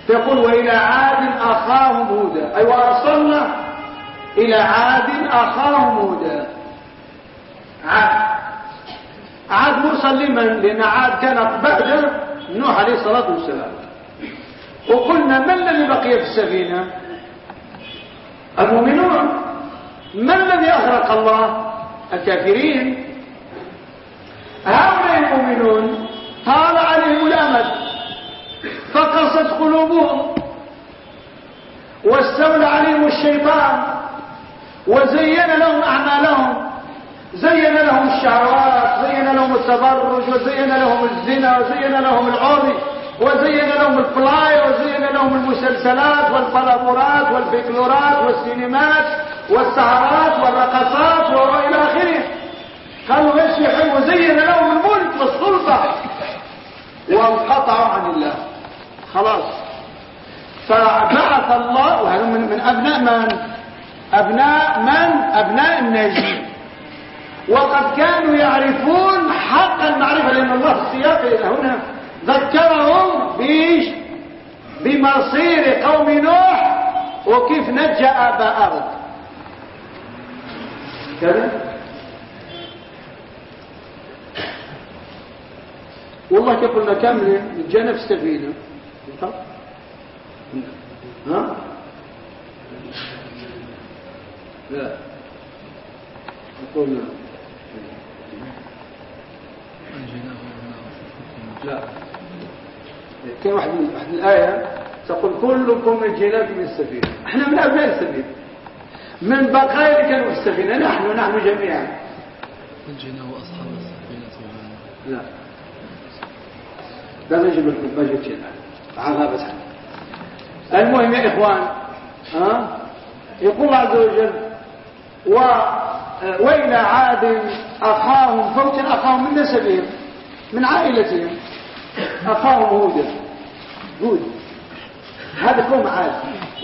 تقول وإلى عاد أخاهم هودا أي وأرسلنا إلى عاد أخاهم هودا. عاد. عاد مرسل لمن؟ لأن عاد كانت بعد نوح عليه الصلاة والسلام. وقلنا من الذي بقي في السفينة؟ المؤمنون. ما الذي أغرق الله؟ الكافرين. هؤلاء المؤمنون طال عليهم الأمد فقصت قلوبهم واستولى عليهم الشيطان وزين لهم أعمالهم زين لهم الشهوات زين لهم التبرج وزين لهم الزنا وزين لهم العري. وزين لهم الفلاي وزين لهم المسلسلات والبلابورات والفلكلورات والسينمات والسهرات والرقصات وإلى آخره. قالوا إيش يحب وزين لهم الملك والسلطة. وانقطعوا عن الله. خلاص. فبعث الله وهذا من, من أبناء من؟ أبناء من؟ أبناء الناجين. وقد كانوا يعرفون حق المعرفة لأن الله في السياق إلى هنا. ذكرهم بإيش؟ بمصير قوم نوح وكيف نجى آباءهم كذا؟ والله كيف قلنا كامل نجانا في السفينة ها؟ لا. قلنا لا. كان واحد واحد الآية تقول كلكم الجناب من السفينة. إحنا من أبناء السفينة. من بقايا اللي كانوا في السفينة نحن نحن جميعا. الجنة وأصحاب السفينة لا. لا نجيب لكم ما جبت هنا غابت المهم يا إخوان ها؟ يقول الله عز وجل و وإلى عاد أخاهم فوت أخاهم من نسبهم من عائلتهم. أخاهم هودا هود هذا قوم عاد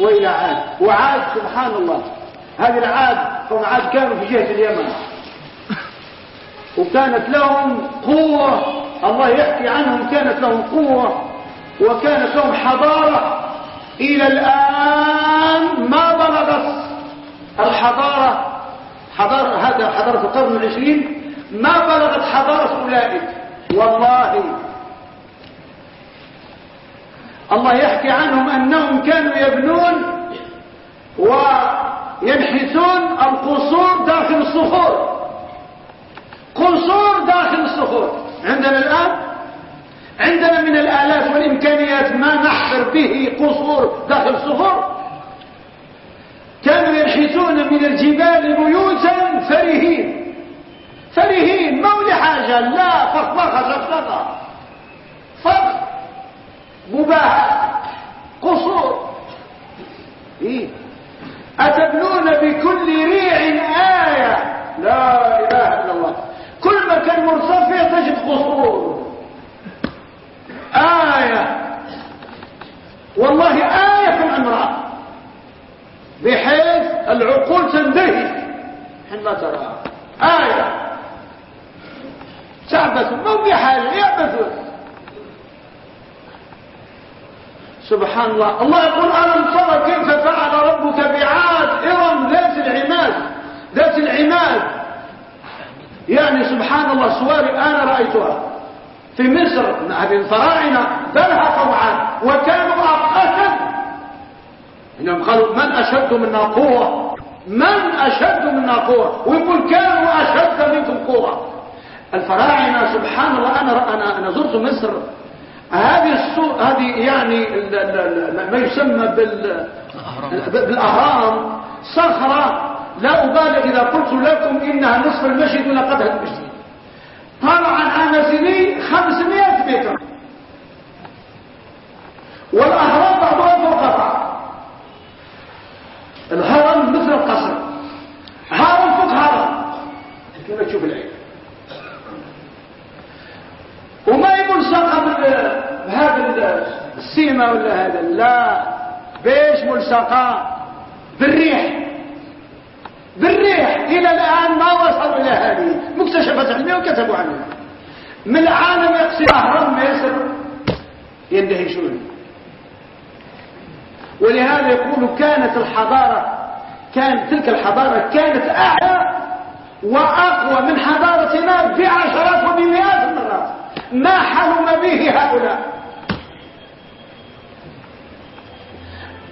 وإلى عاد. وعاد سبحان الله. هذه العاد قوم عاد كانوا في جهة اليمن. وكانت لهم قوة. الله يحكي عنهم كانت لهم قوة. وكانت لهم حضارة. إلى الآن ما بلغت الحضارة. حضارة هذا حضارة القرن العشرين. ما بلغت حضارة أولئك. والله الله يحكي عنهم أنهم كانوا يبنون وينحتون القصور داخل الصخور. قصور داخل الصخور. عندنا الآن؟ عندنا من الآلات والإمكانيات ما نحفر به قصور داخل الصخور. كانوا ينحتون من الجبال بيوتا فرهين. فرهين ما لحاجة؟ لا فخفخة شفخة فخ. مباح قصور. إيه؟ أتبنون بكل ريع آية. لا إله إلا الله. كل مكان مرتفع تجد قصور. آية. والله آية في الأمراض. بحيث العقول تندهش حين تراها آية. شعبة مو بحاجة يعبثون سبحان الله. الله يقول ألم ترى كيف فعل ربك بعاد؟ إرم ذات العماد. ذات العماد. يعني سبحان الله سواري أنا رأيتها. في مصر هذه الفراعنة بلها طبعا. وكانوا أشد إنهم قالوا من أشد منا قوة؟ من أشد منا قوة؟ ويقول كانوا أشد منكم قوة. الفراعنة سبحان الله أنا, أنا, أنا زرت مصر. هذه الصور هذه يعني ما يسمى بال بالأهرام. صخرة لا ابالغ إذا قلت لكم إنها نصف المسجد ولا قدر المسجد طلع عن سنين 500 متر. والأهرام بعضها فوق بعض الهرم مثل القصر هرم فوق هرم كما تشوف العين وما يقول ساقه بهذا السيما ولا هذا؟ لا. بيش ملصقة بالريح. بالريح. إلى الآن ما وصلوا إلى هذه. مكتشفات علمية وكتبوا عنها. من العالم يقصي أهرام مصر؟ يندهشون ولهذا يقول كانت الحضارة كانت تلك الحضارة كانت أعلى وأقوى من حضارتنا بعشرات وبمئات المرات. ما حلم به هؤلاء؟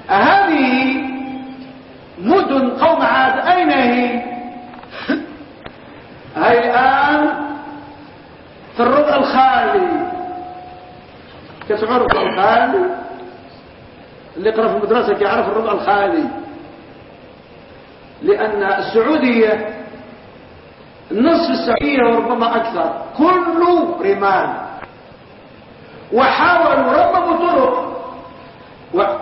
هذه مدن قوم عاد أين هي هي الآن في الربع الخالي. كتعرف الربع الخالي؟ اللي يقرأ في المدرسة يعرف الربع الخالي. لأن السعودية نصف السعودية وربما أكثر. كله رمال. وحاولوا ربما طرق.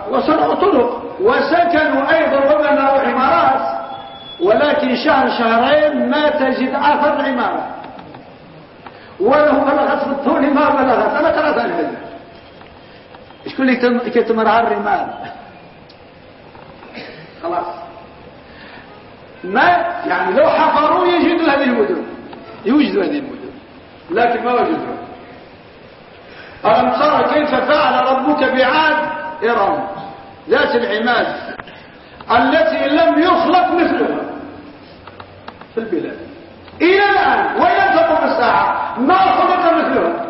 وصنعوا طرق. وسكنوا أيضا وبنوا عمارات ولكن شهر شهرين ما تجد أثر عمارة. ولو بلغت في الطول ما بلغت. أنا قرأت عن هذا. شكون اللي على الرمال؟ خلاص. ما يعني لو حفروا يجدوا هذه المدن. يوجدوا هذه المدن. لكن ما وجدوا. ألم ترى كيف فعل ربك بعاد إرم ذات العماد التي لم يخلق مثلها في البلاد. إلى الآن وإلى تقوم الساعة ما خلق مثلها؟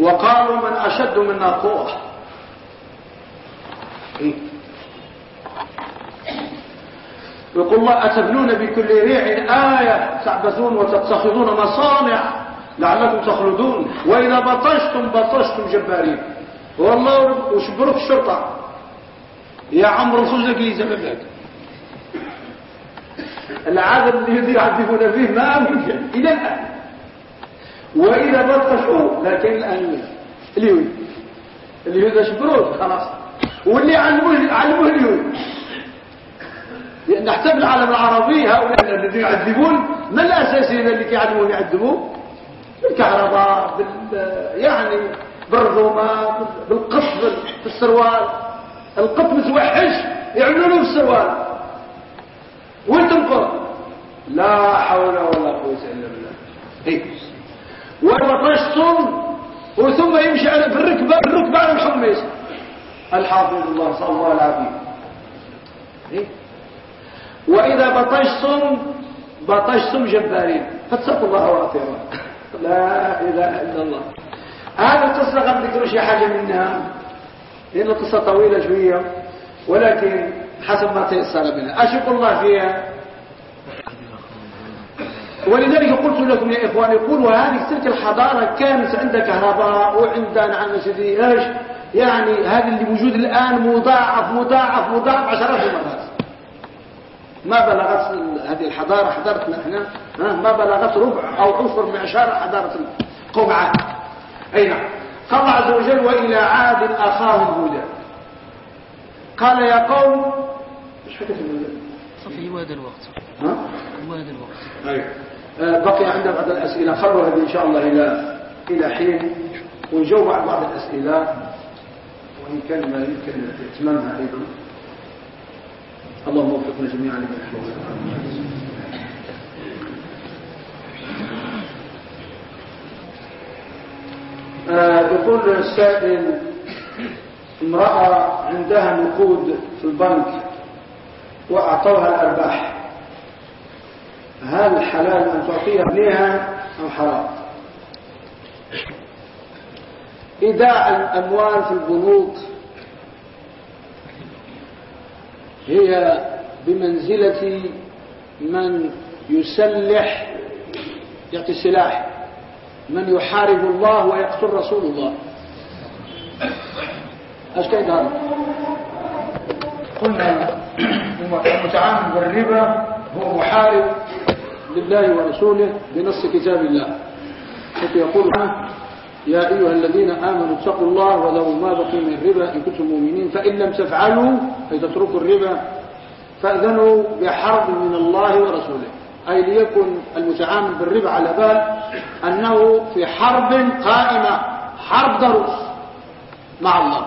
وقالوا من أشد منا قوة. إيه؟ يقول الله أتبنون بكل ريع آية تعبثون وتتخذون مصانع لعلكم تخلدون. وإذا بطشتم بطشتم جبارين. والله وشبروك الشرطة؟ يا عمرو الخزة لي مبلغ العادة الذي يعذبون فيه ما أمكن. إلى الآن. وإذا بطشوا لكن الآن اليهود اليهود شبروك خلاص. واللي علموه علموه اليهود لأن في العالم العربي هؤلاء الذين يعذبون ما الأساسيين اللي يعلمون يعذبون بالكهرباء بال يعني بالرذومات بالقط في السروال القط متوحش يعملوا له السروال وين تنقر لا حول ولا قوة إلا بالله. هيك وبطشتم وثم يمشي على في الركبه الركبه على الحميس الحافظ الله صلى الله العافيه إيه؟ وإذا بطشتم بطشتم جبارين. فاتقوا الله وأطيعوا لا إله إلا الله. هذا القصة قد ذكروا شي حاجة منها لأن القصة طويلة شوية ولكن حسب ما تيسر منها. أشك الله فيها. ولذلك قلت لكم يا إخوان يقول وهذه تلك الحضارة كانت عندها كهرباء وعندها نعم سيدي يعني هذا اللي موجود الآن مضاعف مضاعف مضاعف عشرات المرات ما بلغت هذه الحضارة حضارتنا إحنا ما بلغت ربع أو عشر معشار حضارة قوم عاد أي نعم. قال الله عز وجل وإلى عاد أخاهم هودا. قال يا قوم إيش حكت صفي واد الوقت. ها؟ واد الوقت. أيوه بقي عندنا بعض الأسئلة. خلوا هذه إن شاء الله إلى إلى حين ونجاوب على بعض الأسئلة. وإن كان ما يمكن اتمامها أيضا. اللهم وفقنا جميعا لما يحب آه يقول السائل امرأة عندها نقود في البنك وأعطوها الأرباح. هل حلال أن تعطيها ابنها أم حرام؟ إيداع الأموال في البنوك هي بمنزلة من يسلح يعطي السلاح من يحارب الله ويقتل رسول الله. أيش كاين هذا قلنا المتعامل بالربا هو محارب لله ورسوله بنص كتاب الله. حيث يقول يا أيها الذين آمنوا اتقوا الله وذروا ما بقي من الربا إن كنتم مؤمنين. فإن لم تفعلوا أي تتركوا الربا. فأذنوا بحرب من الله ورسوله. أي ليكن المتعامل بالربا على بال أنه في حرب قائمة حرب ضروس مع الله.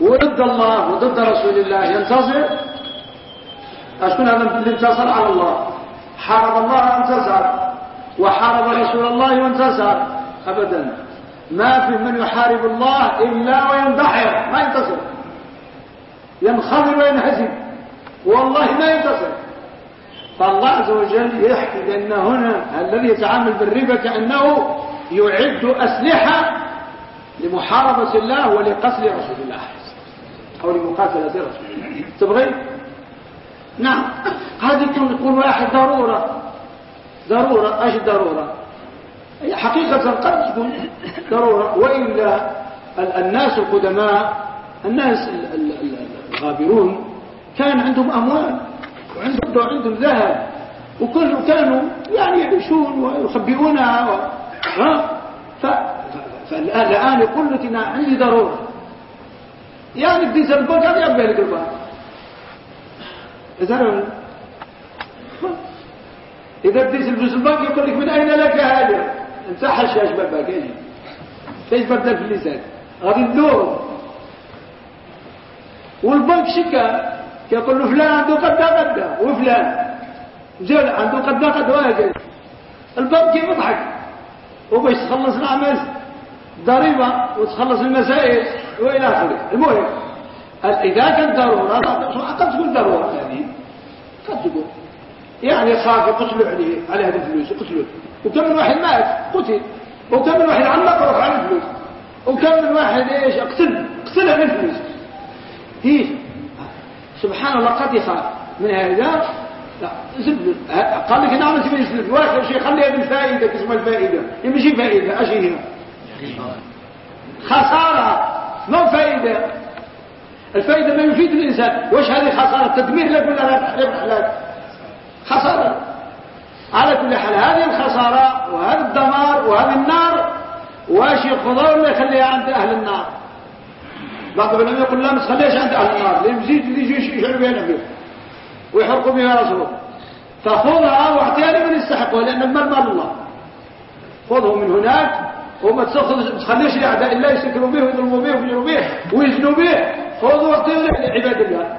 وضد الله وضد رسول الله ينتصر أشكون هذا اللي انتصر على الله؟ حارب الله وانتصر وحارب رسول الله وانتصر أبدا. ما في من يحارب الله إلا ويندحر ما ينتصر. ينخذل وينهزم. والله ما ينتصر. فالله عز وجل يحكي بأن هنا الذي يتعامل بالربا كأنه يعد أسلحة لمحاربة الله ولقتل رسول الله أو لمقاتلة رسول الله. تبغي؟ نعم. هذه يكون واحد ضرورة. ضرورة. أيش الضرورة؟ حقيقة قد ضرورة وإلا الناس القدماء الناس الغابرون كان عندهم أموال وعندهم عندهم ذهب وكل كانوا يعني يعيشون ويخبئونها و... فالآن يقول لك عندي ضرورة. يعني بديت البنك هذا يبقى لك البنك إذا إذا بديت الفلوس يقول لك من أين لك هذا؟ انت حشاش بابا كيجي كيف بدل في اللسان. غادي ندور والبنك شكا كيقول له فلان عنده قد قد وفلان. جل عنده قد قد وهكذا. البنك يضحك؟ وباش تخلص الأعمال ضريبة وتخلص المسائل وإلى آخره. المهم إذا كانت ضرورة قد تكون ضرورة يعني. قد تكون يعني خاف يقتلوا عليه على هذه الفلوس يقتلوا وكم من واحد مات؟ قتل. وكم من واحد علق روح على الفلوس. وكم من واحد إيش؟ اقتل. اقتلها بالفلوس هي سبحان الله قد يخاف من هذا؟ لا. زبل قال لك نعم سبيل يسلف واخر شيء خليها بالفائده اسمها الفائدة. يمشي فائدة. اش هي خسارة. ما فائدة؟ الفائدة ما يفيد الإنسان. واش هذه خساره تدمير لك ولا ربح لك خسارة. على كل حال هذه الخسارة وهذا الدمار وهذه النار واش ياخذها ولا يخليها عند أهل النار؟ بعض العلماء يقول لا ما تخليهاش عند أهل النار لأن يزيد يجي يشعلوا بها نبيه ويحرقوا بها رسول فخذها وأعطيها لمن يستحقها لأن المال مال الله. خذه من هناك وما تخليش لأعداء الله يسكروا به ويضربوا به ويجروا به ويزنوا به. خذوا واعطيه لعباد الله.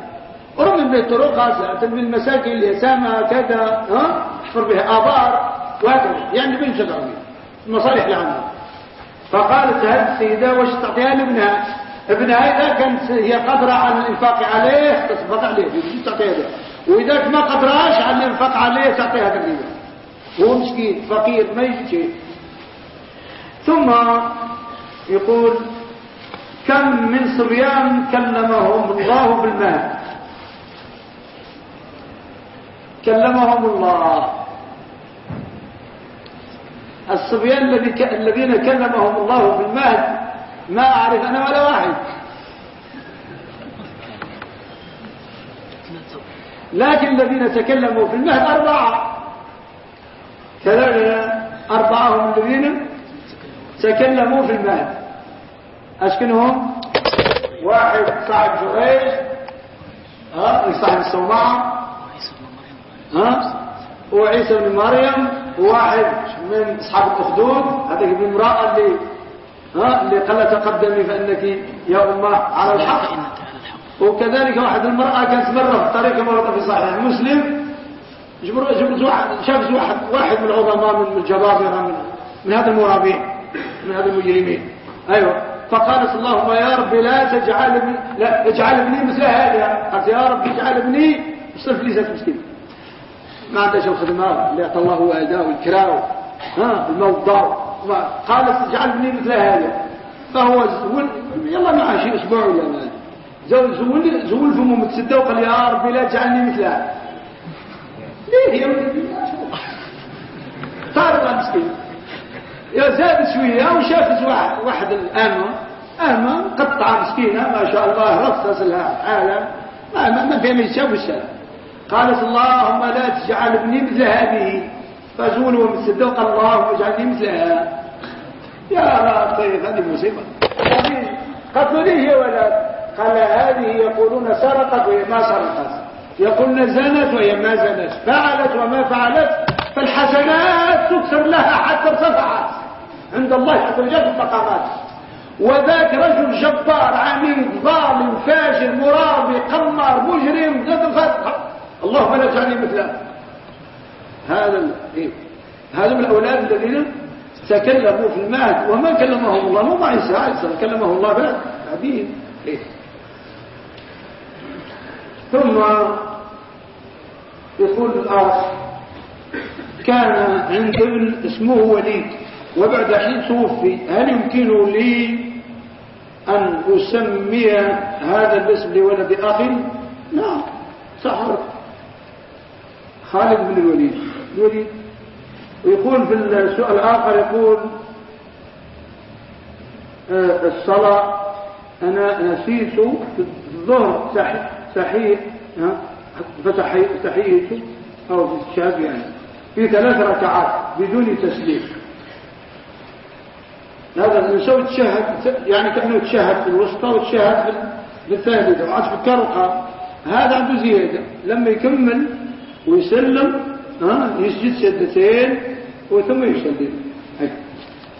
ورغم من الطرق خاصة من المساكن اليتامى كذا ها؟ احفر بها آبار وهكذا. يعني بين شرعي المصالح العامة فقالت هذه السيدة وش تعطيها لابنها. ابنها إذا كانت هي قادرة على الإنفاق عليه تصفق عليه. تعطيها له؟ وإذا ما قدراش على الإنفاق عليه تعطيها بالربا هو مسكين فقير ما يجي ثم يقول كم من صبيان كلمهم الله بالمال كلمهم الله. الصبيان الذين كلمهم الله في المهد. ما أعرف أنا ولا واحد. لكن الذين تكلموا في المهد أربعة. كذلك أربعة هم الذين تكلموا في المهد. أشكنهم؟ واحد صاحب جريج. ها صاحب الصومعة. ها وعيسى بن مريم. وواحد من أصحاب الأخدود. هذاك ابن امرأة اللي ها اللي قال تقدمي فإنك يا أمة على الحق. وكذلك واحد المرأة كانت مرة في الطريق كما في صحيح مسلم. جبت واحد شاف واحد واحد من العظماء من الجبابرة من من هذا المرابين من هذا المجرمين. أيوه. فقالت اللهم يا رب لا تجعل لا اجعل ابني مثل هذا. قالت يا رب اجعل ابني صرف لي زاد مسكين ما عندهاش الخدمة اللي أعطى الله والداه والكراو ها الموت دار قالت اجعلني مثل هذا. فهو زول يلا معاه شي أسبوع ولا ما زول زول زول فمه متسدى وقال يا ربي لا تجعلني مثلها. ليه يا ولدي؟ تعرف مسكين. يا زاد شوية وشافت واحد واحد الأمة أمة قطعة مسكينة ما شاء الله رصص لها حالة ما ما ما فيها من الشاب والسلام قالت اللهم لا تجعل ابني هذه فزول ومتصدق اللهم اجعلني مثلها يا طيب هذه مصيبة. قالت له ليه يا ولد. قال هذه يقولون سرقت وهي ما سرقت. يقولن زنت وهي ما زنت. فعلت وما فعلت فالحسنات تكسر لها حتى ارتفعت. عند الله في المقامات وذاك رجل جبار عنيد ظالم فاجر مرابي قمار مجرم فتح اللهم لا تجعلني مثله هذا إيه؟ هذا من الاولاد الذين تكلموا في المهد وما كلمهم الله مو مع عيسى عيسى كلمه الله بعد عبيد إيه؟ ثم يقول الآخر كان عند ابن اسمه وليد وبعد حين توفي هل يمكن لي أن أسمي هذا الاسم لولد أخي نعم صح خالد بن الوليد. الوليد ويقول في السؤال الآخر يقول آه، الصلاة أنا نسيت في الظهر صحيح فتحية أو في الشهاد يعني في ثلاث ركعات بدون تسليم. هذا نسوي تشهد يعني كأنه تشهد في الوسطى وتشهد في الثالثة وعاد في الكرقة هذا عنده زيادة. لما يكمل ويسلم ها يسجد سجدتين وثم يسلم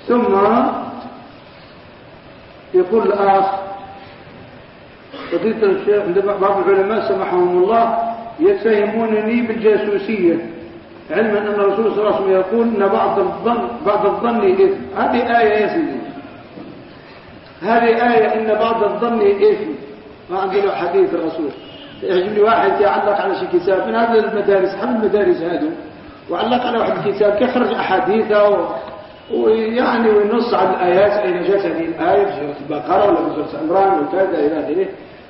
ثم يقول الآخ فضيلة الشيخ عند بعض العلماء سمحهم الله يتهمونني بالجاسوسية علما أن الرسول صلى الله عليه وسلم يقول أن بعض الظن بعض الظن إثم هذه آية يا سيدي. هذه آية إن بعض الظن إثم ما عندي له حديث الرسول. يعجبني واحد يعلق على شي كتاب من هذه المدارس؟ حل المدارس هذه وعلق على واحد الكتاب كيخرج أحاديثه ويعني وينص على الآيات أين جاءت هذه الآية في سورة البقرة ولا في سورة عمران وكذا إلى آخره.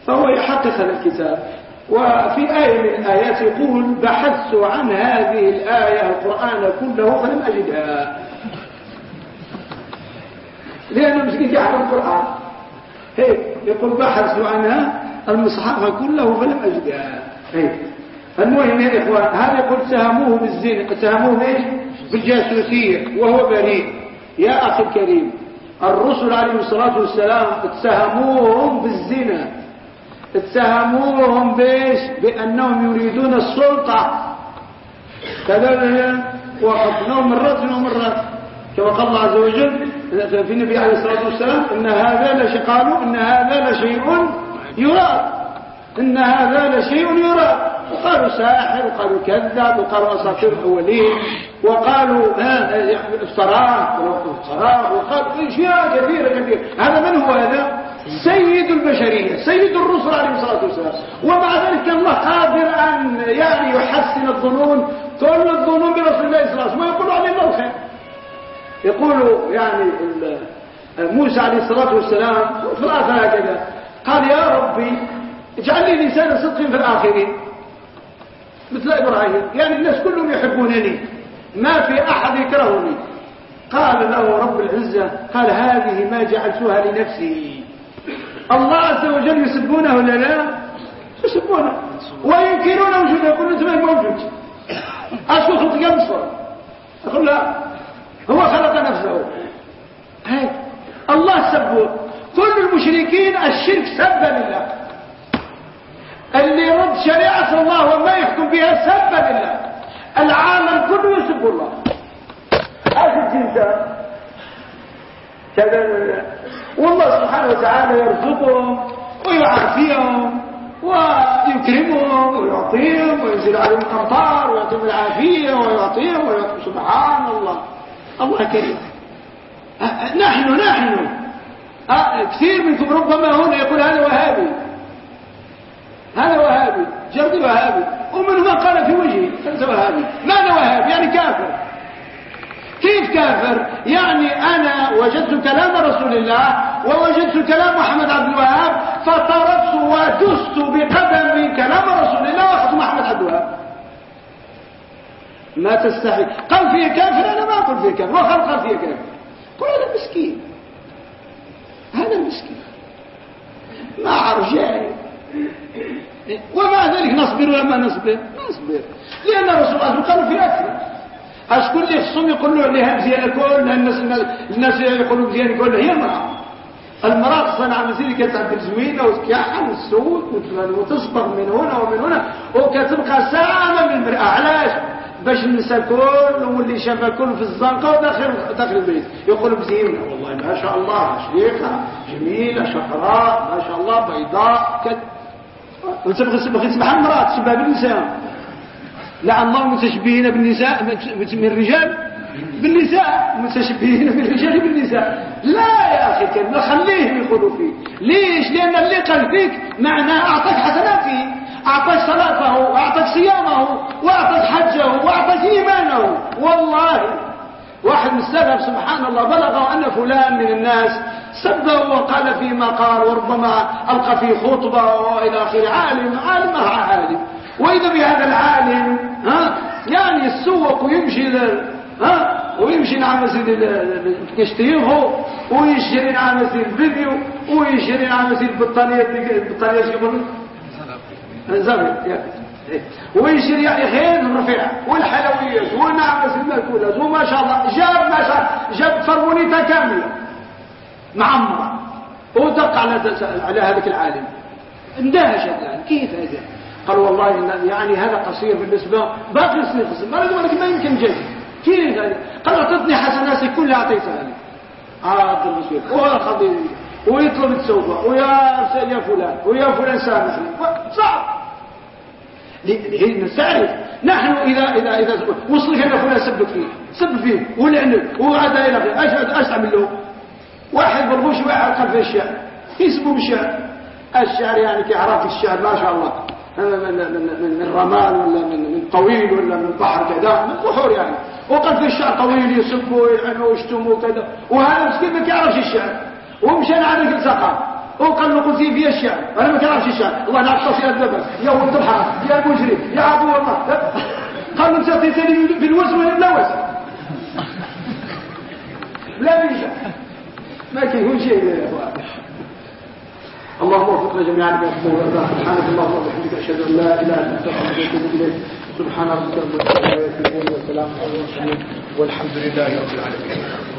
فهو يحقق هذا الكتاب. وفي آية من الآيات يقول بحثت عن هذه الآية القرآن كله فلم أجدها. لأنه مسكين يحفظ القرآن. هيك يقول بحثت عنها المصحف كله فلم أجدها هيك المهم يا إخوان هذا يقول اتهموه بالزنا اتهموه إيش بالجاسوسية وهو بريء. يا أخي الكريم الرسل عليه الصلاة والسلام اتهموهم بالزنا. اتهموهم بإيش؟ بأنهم يريدون السلطة. كذلك وقفناهم مرات ومرات كما قال الله عز وجل في النبي عليه الصلاة والسلام إن هذا قالوا إن هذا لشيء يراد إن هذا لشيء يراد وقالوا ساحر وقالوا كذاب وقالوا أساطير الأولين وقالوا افتراء وقالوا أشياء كثيرة كثيرة. هذا من هو هذا؟ سيد البشرية سيد الرسل عليه الصلاة والسلام. ومع ذلك الله قادر أن يعني يحسن الظنون كل الظنون برسول الله صلى الله عليه وسلم ويقول عليه الله يقول يعني موسى عليه الصلاة والسلام الآخر هكذا. قال يا ربي اجعل لي لسان صدق في الآخرين. مثل إبراهيم. يعني الناس كلهم يحبونني. ما في أحد يكرهني. قال له رب العزة قال هذه ما جعلتها لنفسي. الله عز وجل يسبونه ولا لا؟ يسبونه. وينكرون وجوده يقولون أنت ما موجود. اشو خلق ينصر يقول لا. هو خلق نفسه. هاي. الله سبه. كل المشركين الشرك سب لله. اللي يرد شريعة الله وما يحكم بها سب لله. العالم كله يسب الله. هذا الجنسان والله سبحانه وتعالى يرزقهم ويعافيهم ويكرمهم ويعطيهم وينزل عليهم الأمطار ويعطيهم العافية ويعطيهم ويعطيهم. سبحان الله. الله كريم. نحن نحن. كثير منكم ربما هنا يقول هذا وهابي. هذا وهابي. جردي وهابي. ومن من قال في وجهي انت وهابي ماذا وهابي؟ يعني كافر. كيف كافر؟ يعني أنا وجدت كلام رسول الله ووجدت كلام محمد عبد الوهاب فطردت ودست بقدم كلام رسول الله وأخذت محمد عبد الوهاب. ما تستحي. قال فيه كافر أنا ما أقول فيه كافر. وخل قال فيه كافر. قل هذا مسكين. هذا المسكين ما عرف جاي. ومع ذلك نصبر ولا ما نصبر؟ نصبر. لأن الرسول صلى الله قالوا في أكثر. اشكون اللي خصهم يقولوا عليها مزيان كل الناس الناس يقولوا مزيان كل هي المراه المرأة صنع مسيري كانت عند الزوينة وتكحل والسود وتصبغ من هنا ومن هنا. وكتبقى ساعة من المرأة. علاش؟ باش النساء كل واللي شافها كل في الزنقة وداخل داخل البيت. يقولوا بزينة والله ما شاء الله شيخة جميلة شقراء ما شاء الله بيضاء. كت وتبغي تسمح المرأة تشبه بالنساء. لعن الله متشبهين بالنساء من الرجال. بالنساء متشبهين بالرجال بالنساء. لا يا أخي كان خليهم يقولوا فيه ليش؟ لأن اللي قال فيك معناه أعطاك حسناته أعطاك صلاته وأعطاك صيامه وأعطاك حجه وأعطاك إيمانه. والله واحد من السلف سبحان الله بلغ أن فلان من الناس سبه وقال فيما قال وربما ألقى في خطبة وإلى آخر عالم عالم عالم. وإذا بهذا العالم ها يعني السوق ويمشي ها؟ ويمشي نعم مسجد يشتريه ويشتري نعم مسجد الفيديو ويشتري نعم مسجد البطانية البطانية يقولوا. زبل ويشتري خير الرفيع والحلويات مسجد المأكولات وما شاء الله. جاب ما شاء جاب فرمونيتا كاملة. معمرة. ودق على على هذاك العالم. اندهش الآن. كيف هذا قال والله يعني هذا قصير بالنسبة. باقي السنين قصير. ما ما يمكن جيد. كيف هذا قال اعطتني حسناتي كلها اعطيتها لي عبد المسير وخضير ويطلب التوبة ويا يا فلان ويا فلان سامحني صعب. نستعرف نحن إذا إذا إذا وصل هنا فلان سبك فيه. سب فيه. ولعنه. وعاد إلى إيش إيش تعمل له. واحد برغوش واحد خلف الشعر. يسبوا بالشعر. الشعر يعني كيعرف الشعر ما شاء الله. من من من رمال ولا من من طويل ولا من بحر كذا من بحور يعني. وقد في الشعر طويل يسبوا ويلعنوا ويشتموا وكذا. وهذا مسكين ما كيعرفش الشعر. ومشى ذيك الثقافه وقال له قلت فيه الشعر. أنا ما كيعرفش الشعر. الله نعرف تصير الدبر. يا ولد الحرام يا المجرم. يا عدو الله قال له انت عطيتني بالوزن ولا بلا وزن لا بيجا. ما كيكون شيء اللهم وفقنا جميعا بما تحبه وترضى سبحانك اللهم وبحمدك أشهد أن لا إله إلا أنت أستغفرك إليك. سبحان ربك رب العزة وسلام على المرسلين والحمد لله رب العالمين.